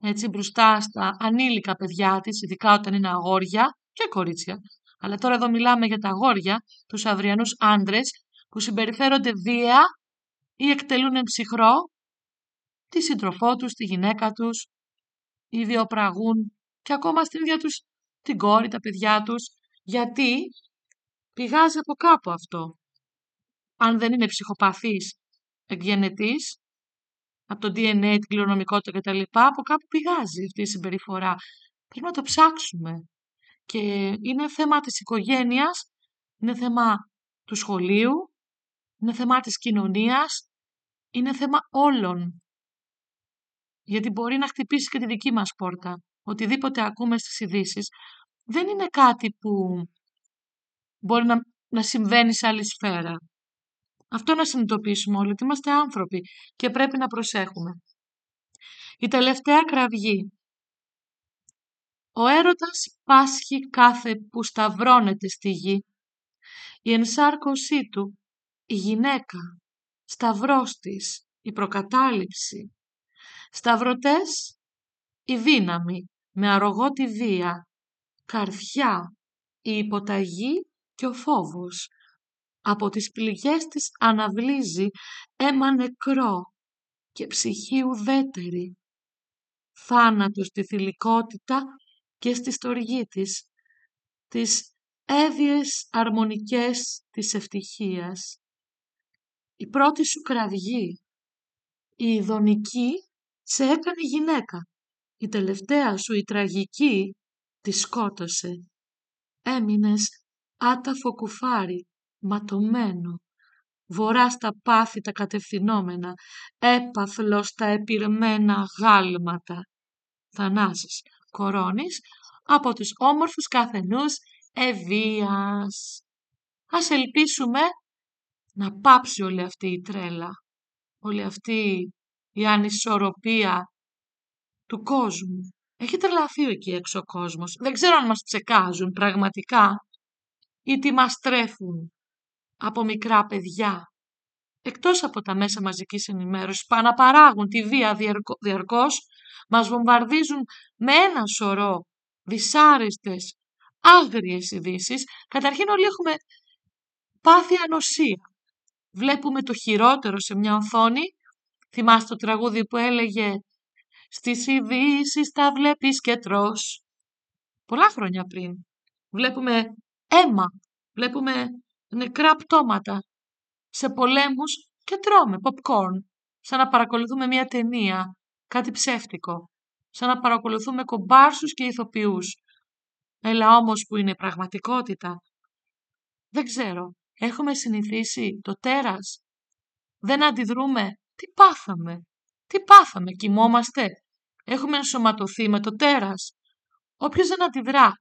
έτσι μπροστά στα ανήλικα παιδιά της, ειδικά όταν είναι αγόρια και κορίτσια. Αλλά τώρα εδώ μιλάμε για τα αγόρια, τους αυριανούς άντρες, που συμπεριφέρονται βία ή εκτελούν ψυχρό τη σύντροφό τους, τη γυναίκα τους, ή βιοπραγούν και ακόμα στην ίδια τους την κόρη, τα παιδιά τους, γιατί πηγάζει από κάπου αυτό. Αν δεν είναι ψυχοπαθής εκγενετής, από το DNA, την κληρονομικότητα κτλ. Από κάπου πηγάζει αυτή η συμπεριφορά. Πρέπει να το ψάξουμε. Και είναι θέμα της οικογένειας, είναι θέμα του σχολείου, είναι θέμα της κοινωνίας, είναι θέμα όλων. Γιατί μπορεί να χτυπήσει και τη δική μας πόρτα. Οτιδήποτε ακούμε στις ειδήσεις δεν είναι κάτι που μπορεί να, να συμβαίνει σε άλλη σφαίρα. Αυτό να συνειδητοποιήσουμε όλοι, ότι είμαστε άνθρωποι και πρέπει να προσέχουμε. Η τελευταία κραυγή. Ο έρωτας πάσχει κάθε που σταυρώνεται στη γη. Η ενσάρκωσή του, η γυναίκα, σταυρός της, η προκατάληψη. Σταυρωτές, η δύναμη, με αρρωγό τη βία, καρδιά, η υποταγή και ο φόβος. Από τις πληγές της αναβλύζει αίμα νεκρό και ψυχή ουδέτερη. Θάνατος στη θηλυκότητα και στη στοργή της, τις έδιες αρμονικές της ευτυχίας. Η πρώτη σου κραυγή, η ειδονική, σε έκανε γυναίκα. Η τελευταία σου, η τραγική, τη σκότωσε. Έμεινες άταφο κουφάρι, ματωμένο, βορρά στα πάθη τα κατευθυνόμενα, έπαθλος στα επιρμένα γάλματα. Θανάσης κορώνης από τους όμορφους καθενούς ευβίας. Ας ελπίσουμε να πάψει όλη αυτή η τρέλα, όλη αυτή η ανισορροπία του κόσμου. Έχει τρελαθεί εκεί έξω ο κόσμος. Δεν ξέρω αν μας ψεκάζουν πραγματικά ή τι μας τρέφουν από μικρά παιδιά. Εκτός από τα μέσα μαζικής ενημέρωσης που αναπαράγουν τη βία διαρκώ, διαρκώς, μας βομβαρδίζουν με ένα σωρό δυσάρεστες, άγριες ειδήσεις. Καταρχήν όλοι έχουμε πάθει ανοσία. Βλέπουμε το χειρότερο σε μια οθόνη. Θυμάστε το τραγούδι που έλεγε «Στις ειδήσεις τα βλέπεις και τρως». Πολλά χρόνια πριν. Βλέπουμε αίμα, βλέπουμε νεκρά πτώματα σε πολέμους και τρώμε popcorn, σαν να παρακολουθούμε μια ταινία, κάτι ψεύτικο, σαν να παρακολουθούμε κομπάρσους και ηθοποιούς. Έλα όμως που είναι πραγματικότητα. Δεν ξέρω, έχουμε συνηθίσει το τέρας; Δεν αντιδρούμε; Τι πάθαμε; Τι πάθαμε, κοιμόμαστε; Έχουμε ενσωματωθεί με το τέρας; Όποιος δεν αντιδρά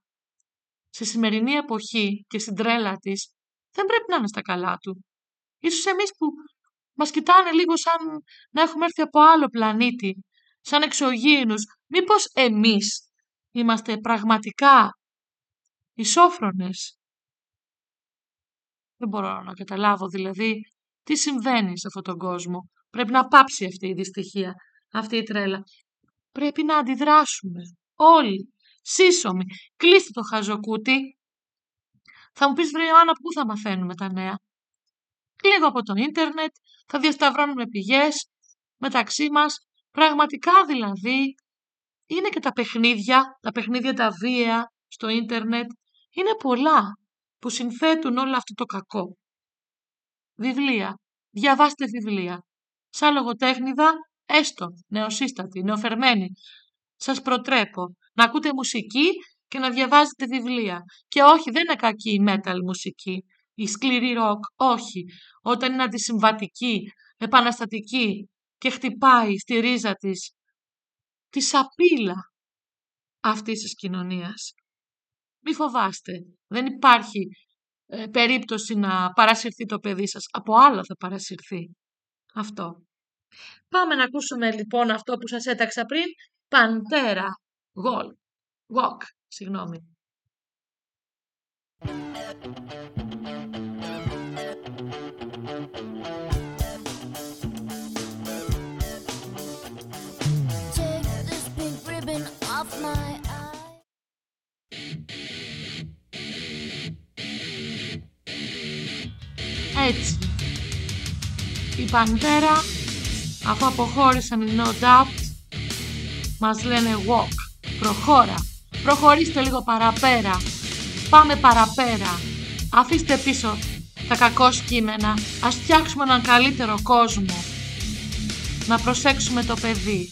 στη σημερινή εποχή και στην τρέλα της, δεν πρέπει να είναι στα καλά του. Ίσως εμείς που μας κοιτάνε λίγο σαν να έχουμε έρθει από άλλο πλανήτη, σαν εξωγήινους, μήπως εμείς είμαστε πραγματικά ισόφρονες; Δεν μπορώ να καταλάβω δηλαδή τι συμβαίνει σε αυτόν τον κόσμο. Πρέπει να πάψει αυτή η δυστυχία, αυτή η τρέλα. Πρέπει να αντιδράσουμε. Όλοι. Σύσσωμοι. Κλείστε το χαζοκούτι. Θα μου πεις βρε Ιωάννα πού θα μαθαίνουμε τα νέα; Λίγο από το ίντερνετ, θα διασταυρώνουμε πηγές μεταξύ μας. Πραγματικά δηλαδή είναι και τα παιχνίδια, τα παιχνίδια τα βία στο ίντερνετ. Είναι πολλά που συνθέτουν όλο αυτό το κακό. Βιβλία. Διαβάστε βιβλία. Σαν λογοτέχνηδα, έστω, νεοσύστατη, νεοφερμένη. Σας προτρέπω να ακούτε μουσική και να διαβάζετε βιβλία. Και όχι, δεν είναι κακή η metal μουσική, η σκληρή ροκ, όχι. Όταν είναι αντισυμβατική, επαναστατική και χτυπάει στη ρίζα της τη σαπίλα αυτής της κοινωνίας. Μη φοβάστε, δεν υπάρχει ε, περίπτωση να παρασυρθεί το παιδί σας. Από άλλο θα παρασυρθεί. Αυτό. Πάμε να ακούσουμε λοιπόν αυτό που σας έταξα πριν. Παντέρα. Γολ. Walk. Συγγνώμη. Take this pink ribbon off my eye. Έτσι. Η Παντέρα, αφού αποχώρησαν οι No Doubt, μας λένε walk. Προχώρα. Προχωρήστε λίγο παραπέρα. Πάμε παραπέρα. Αφήστε πίσω τα κακό κείμενα. Ας φτιάξουμε έναν καλύτερο κόσμο. Να προσέξουμε το παιδί.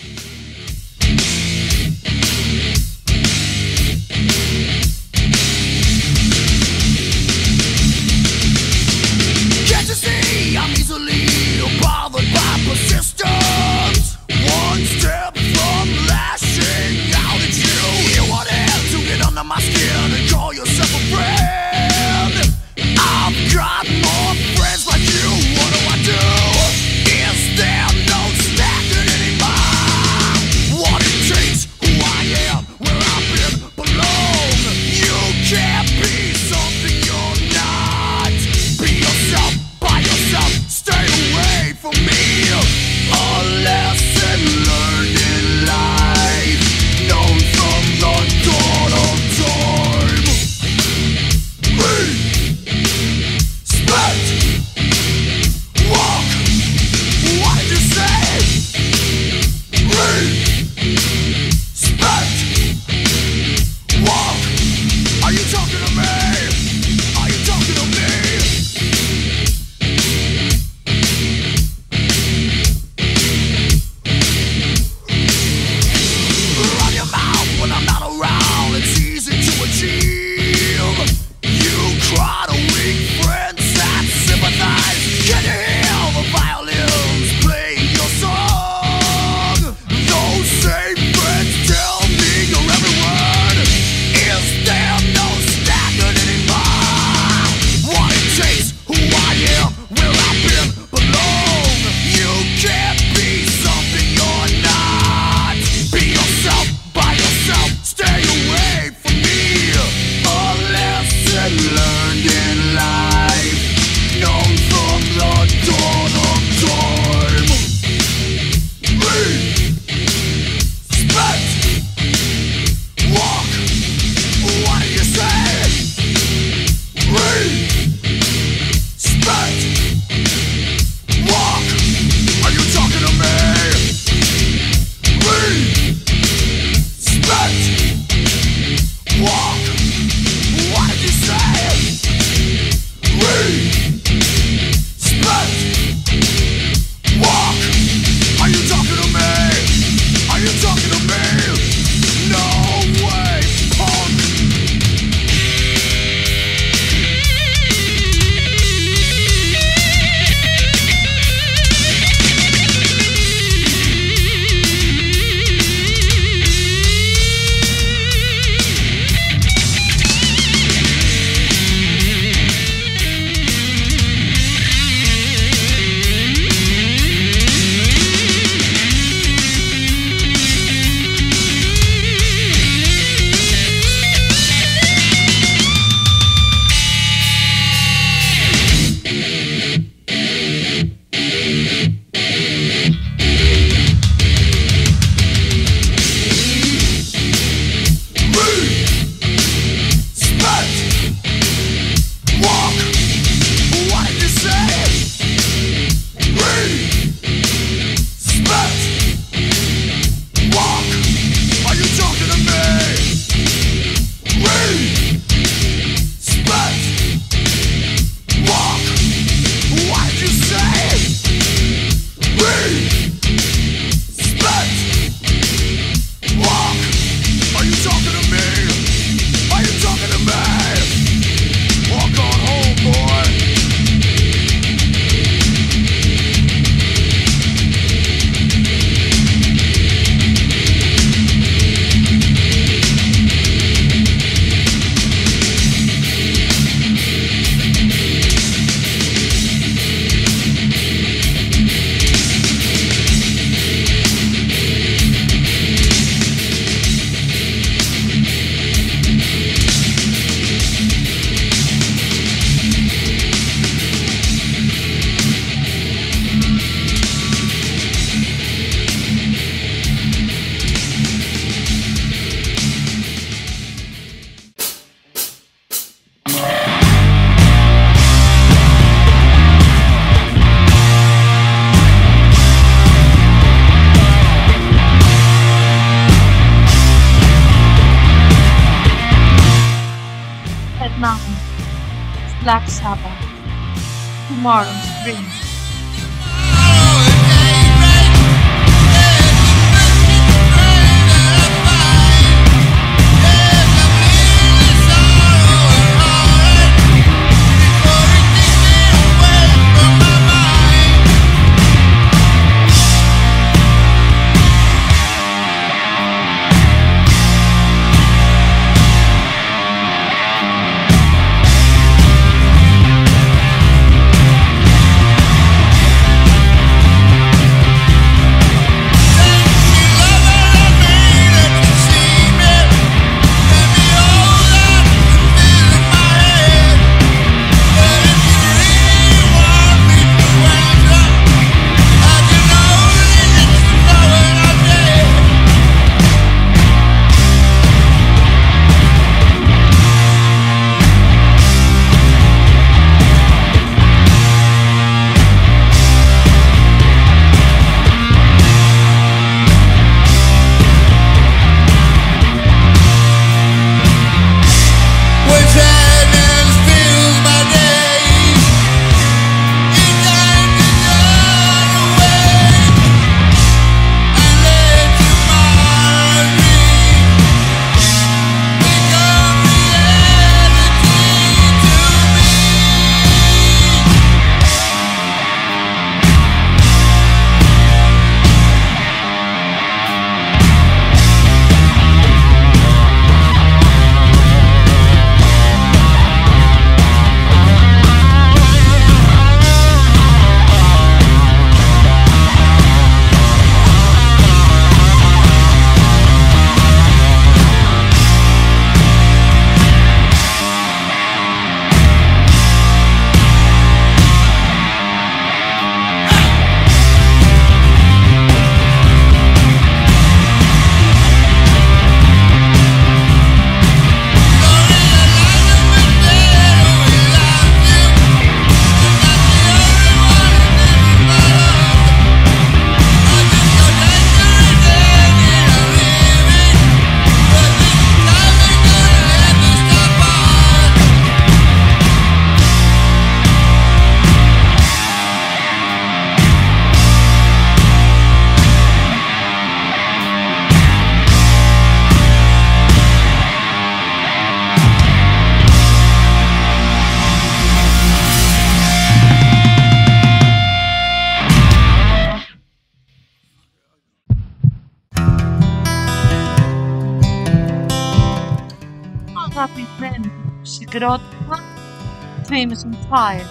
Fire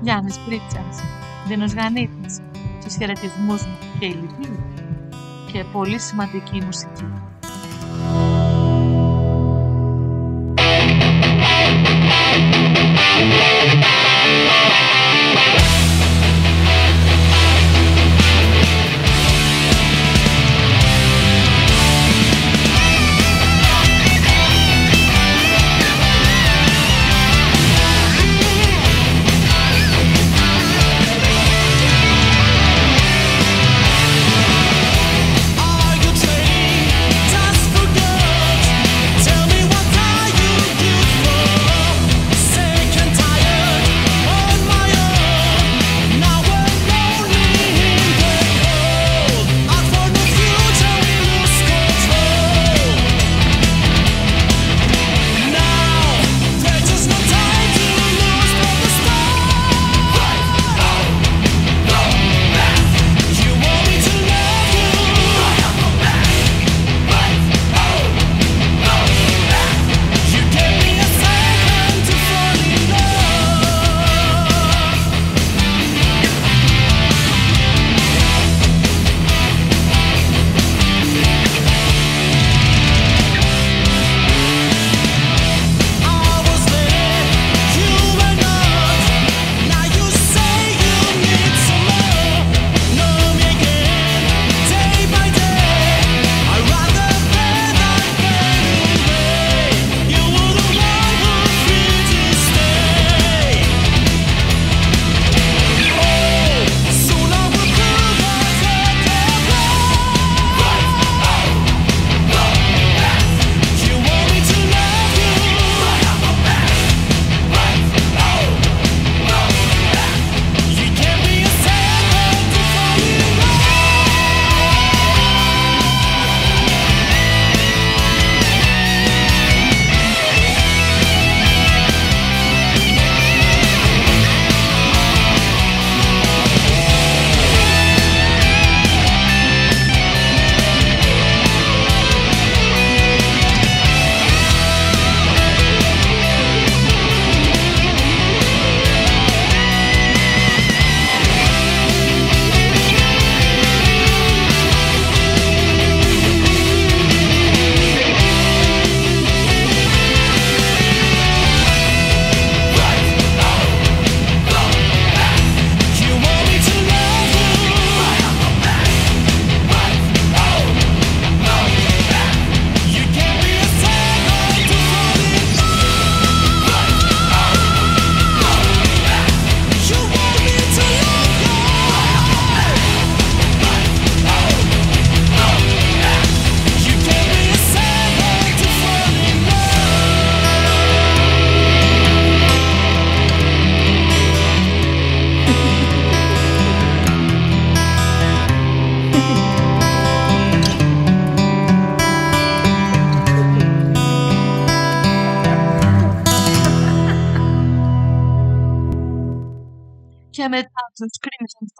Γιάννης Πρίτσας. Δίνος Γανίτης Στους χαιρετισμούς μου και η Λιβύη και πολύ σημαντική μουσική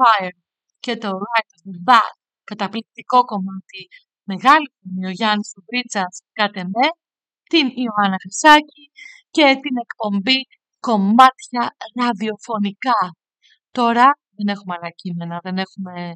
Fire και το Right of the Bat, καταπληκτικό κομμάτι, μεγάλη φωνή, ο Γιάννης Φουμπρίτσας, κάτε με, την Ιωάννα Χρυσάκη και την εκπομπή κομμάτια ραδιοφωνικά. Τώρα δεν έχουμε άλλα κείμενα, δεν έχουμε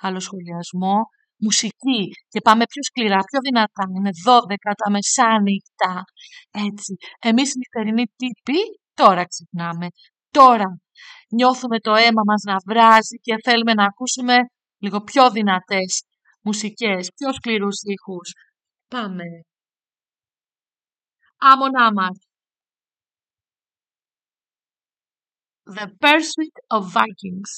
άλλο σχολιασμό. Μουσική και πάμε πιο σκληρά, πιο δυνατά. Είναι 12 τα μεσάνυχτα. Έτσι. Εμείς οι νυχτερινοί τύποι τώρα ξυπνάμε. Τώρα νιώθουμε το αίμα μας να βράζει και θέλουμε να ακούσουμε λίγο πιο δυνατές μουσικές, πιο σκληρούς ήχους. Πάμε. Άμονά μας. The Pursuit of Vikings.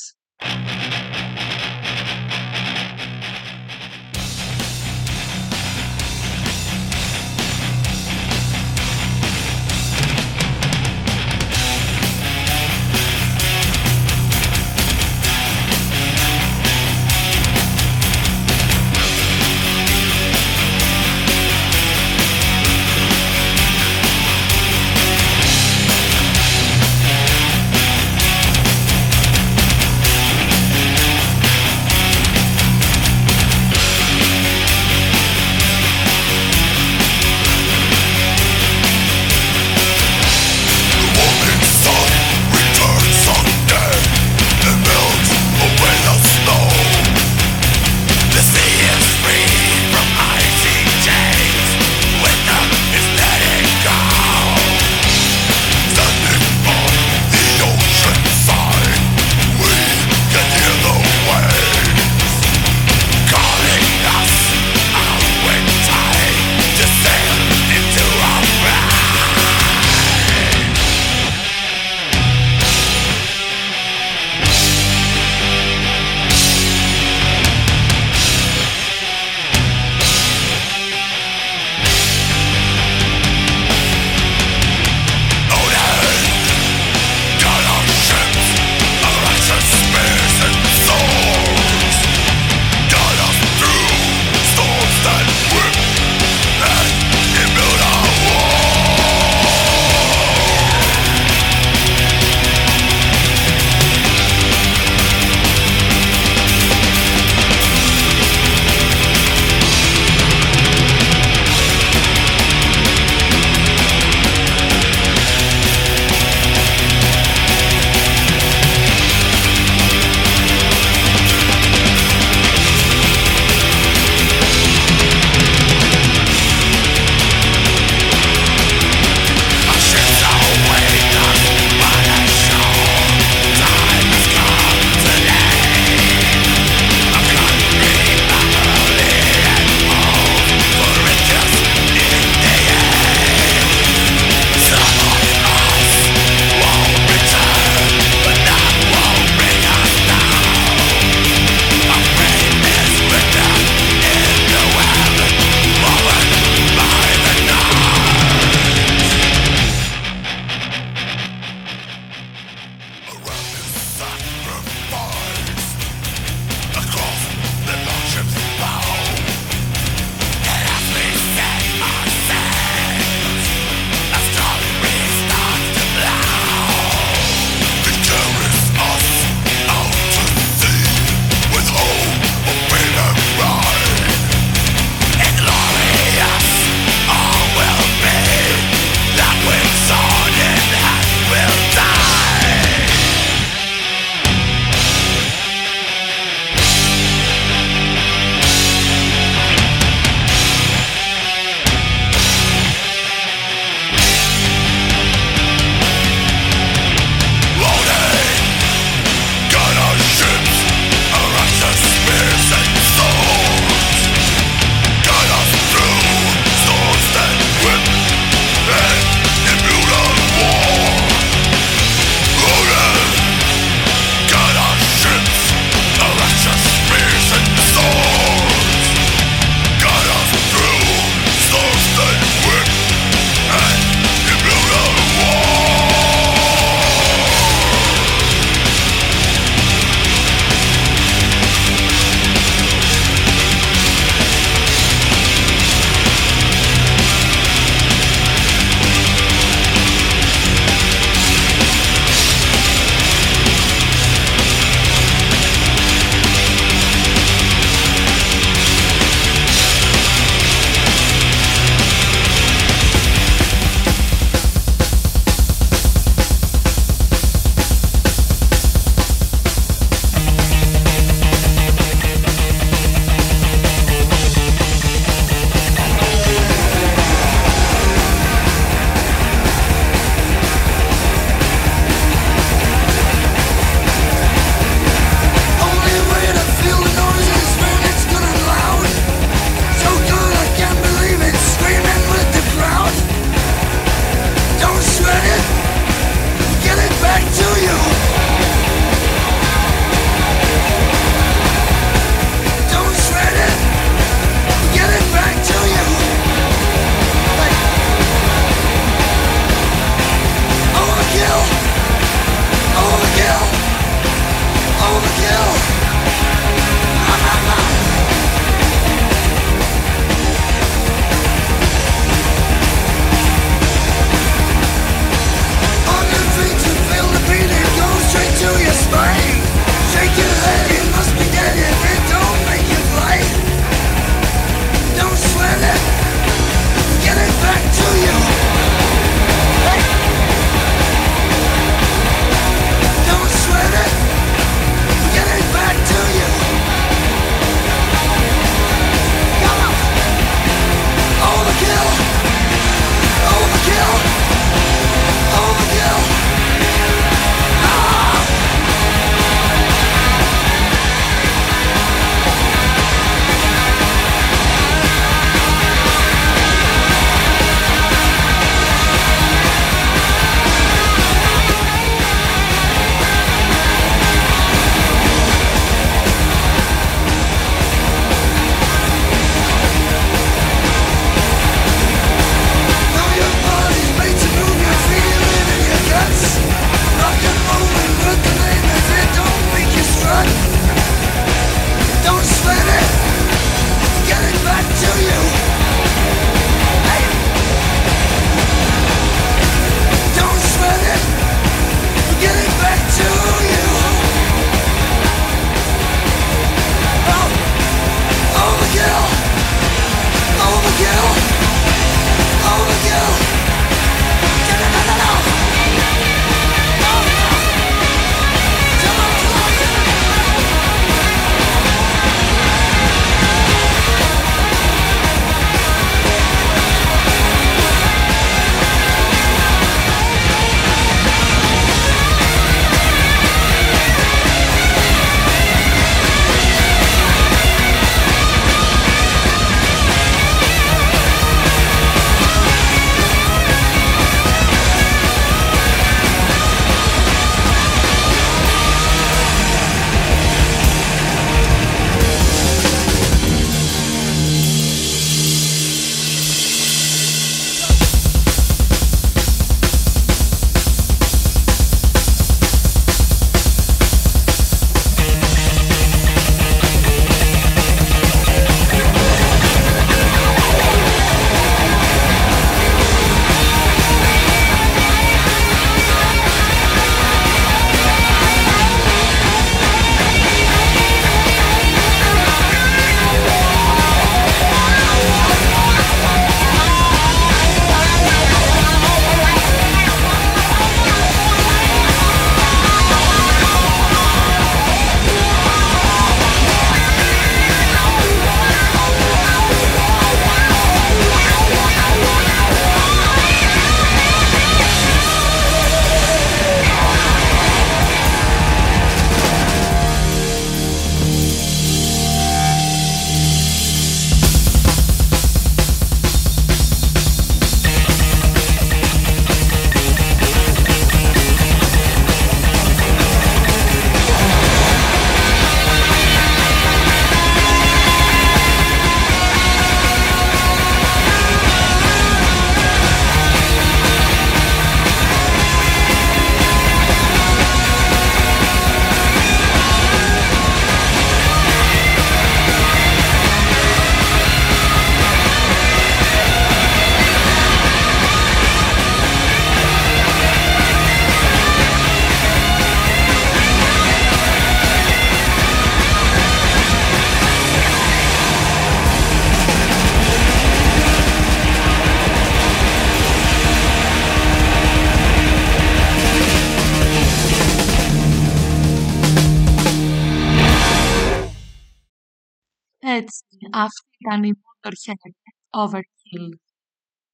Ήταν η Motorhead Overkill,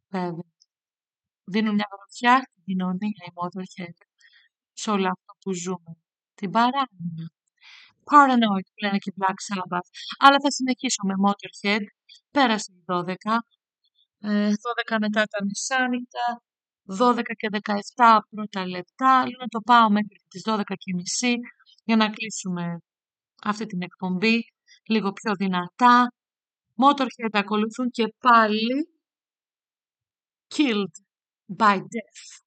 βέβαια. Δίνουν μια γροθιά στην κοινωνία η Motorhead σε όλο αυτό που ζούμε. Την παράνοια. Paranoid που λένε και Black Sabbath. Αλλά θα συνεχίσω με Motorhead. Πέρασε η 12. Ε, 12 μετά τα μεσάνυχτα. 12 και 17 πρώτα λεπτά. Λέω να το πάω μέχρι τις 12 και μισή για να κλείσουμε αυτή την εκπομπή λίγο πιο δυνατά. Motorhead ακολουθούν και πάλι Killed by Death.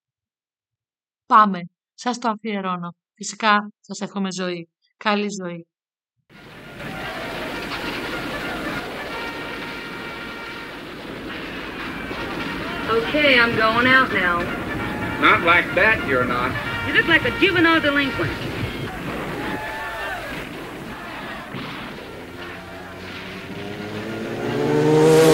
Πάμε. Σας το αφιερώνω. Φυσικά σας εύχομαι ζωή. Καλή ζωή. Okay, I'm going out now. Not like that, you're not. You look like a juvenile delinquent. Whoa.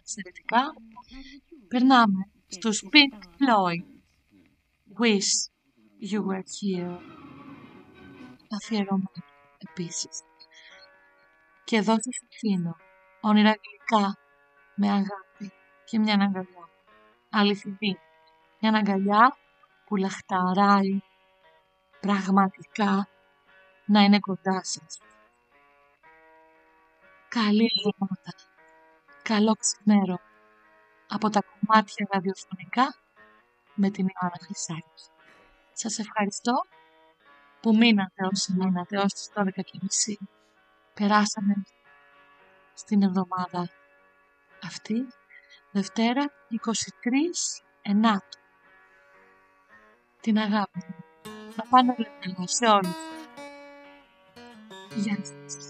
Εξαιρετικά, περνάμε στους Pink Floyd. Wish You Were Here. Αφιερώμενο επίσης. Και εδώ σας αφήνω όνειρα γλυκά με αγάπη και μια αγκαλιά. Αληθινή. Μια αγκαλιά που λαχταράει πραγματικά να είναι κοντά σας. Καλή εβδομάδα. Καλό ξημέρο από τα κομμάτια ραδιοφωνικά με την Ιωάννα Χρυσάκη. Σας ευχαριστώ που μείνατε όσοι μείνατε ως τις 12.30. Περάσαμε στην εβδομάδα αυτή, Δευτέρα 23 Ενάτου. Την αγάπη μου. Να πάνε όλα καλά σε όλους. Γεια σας.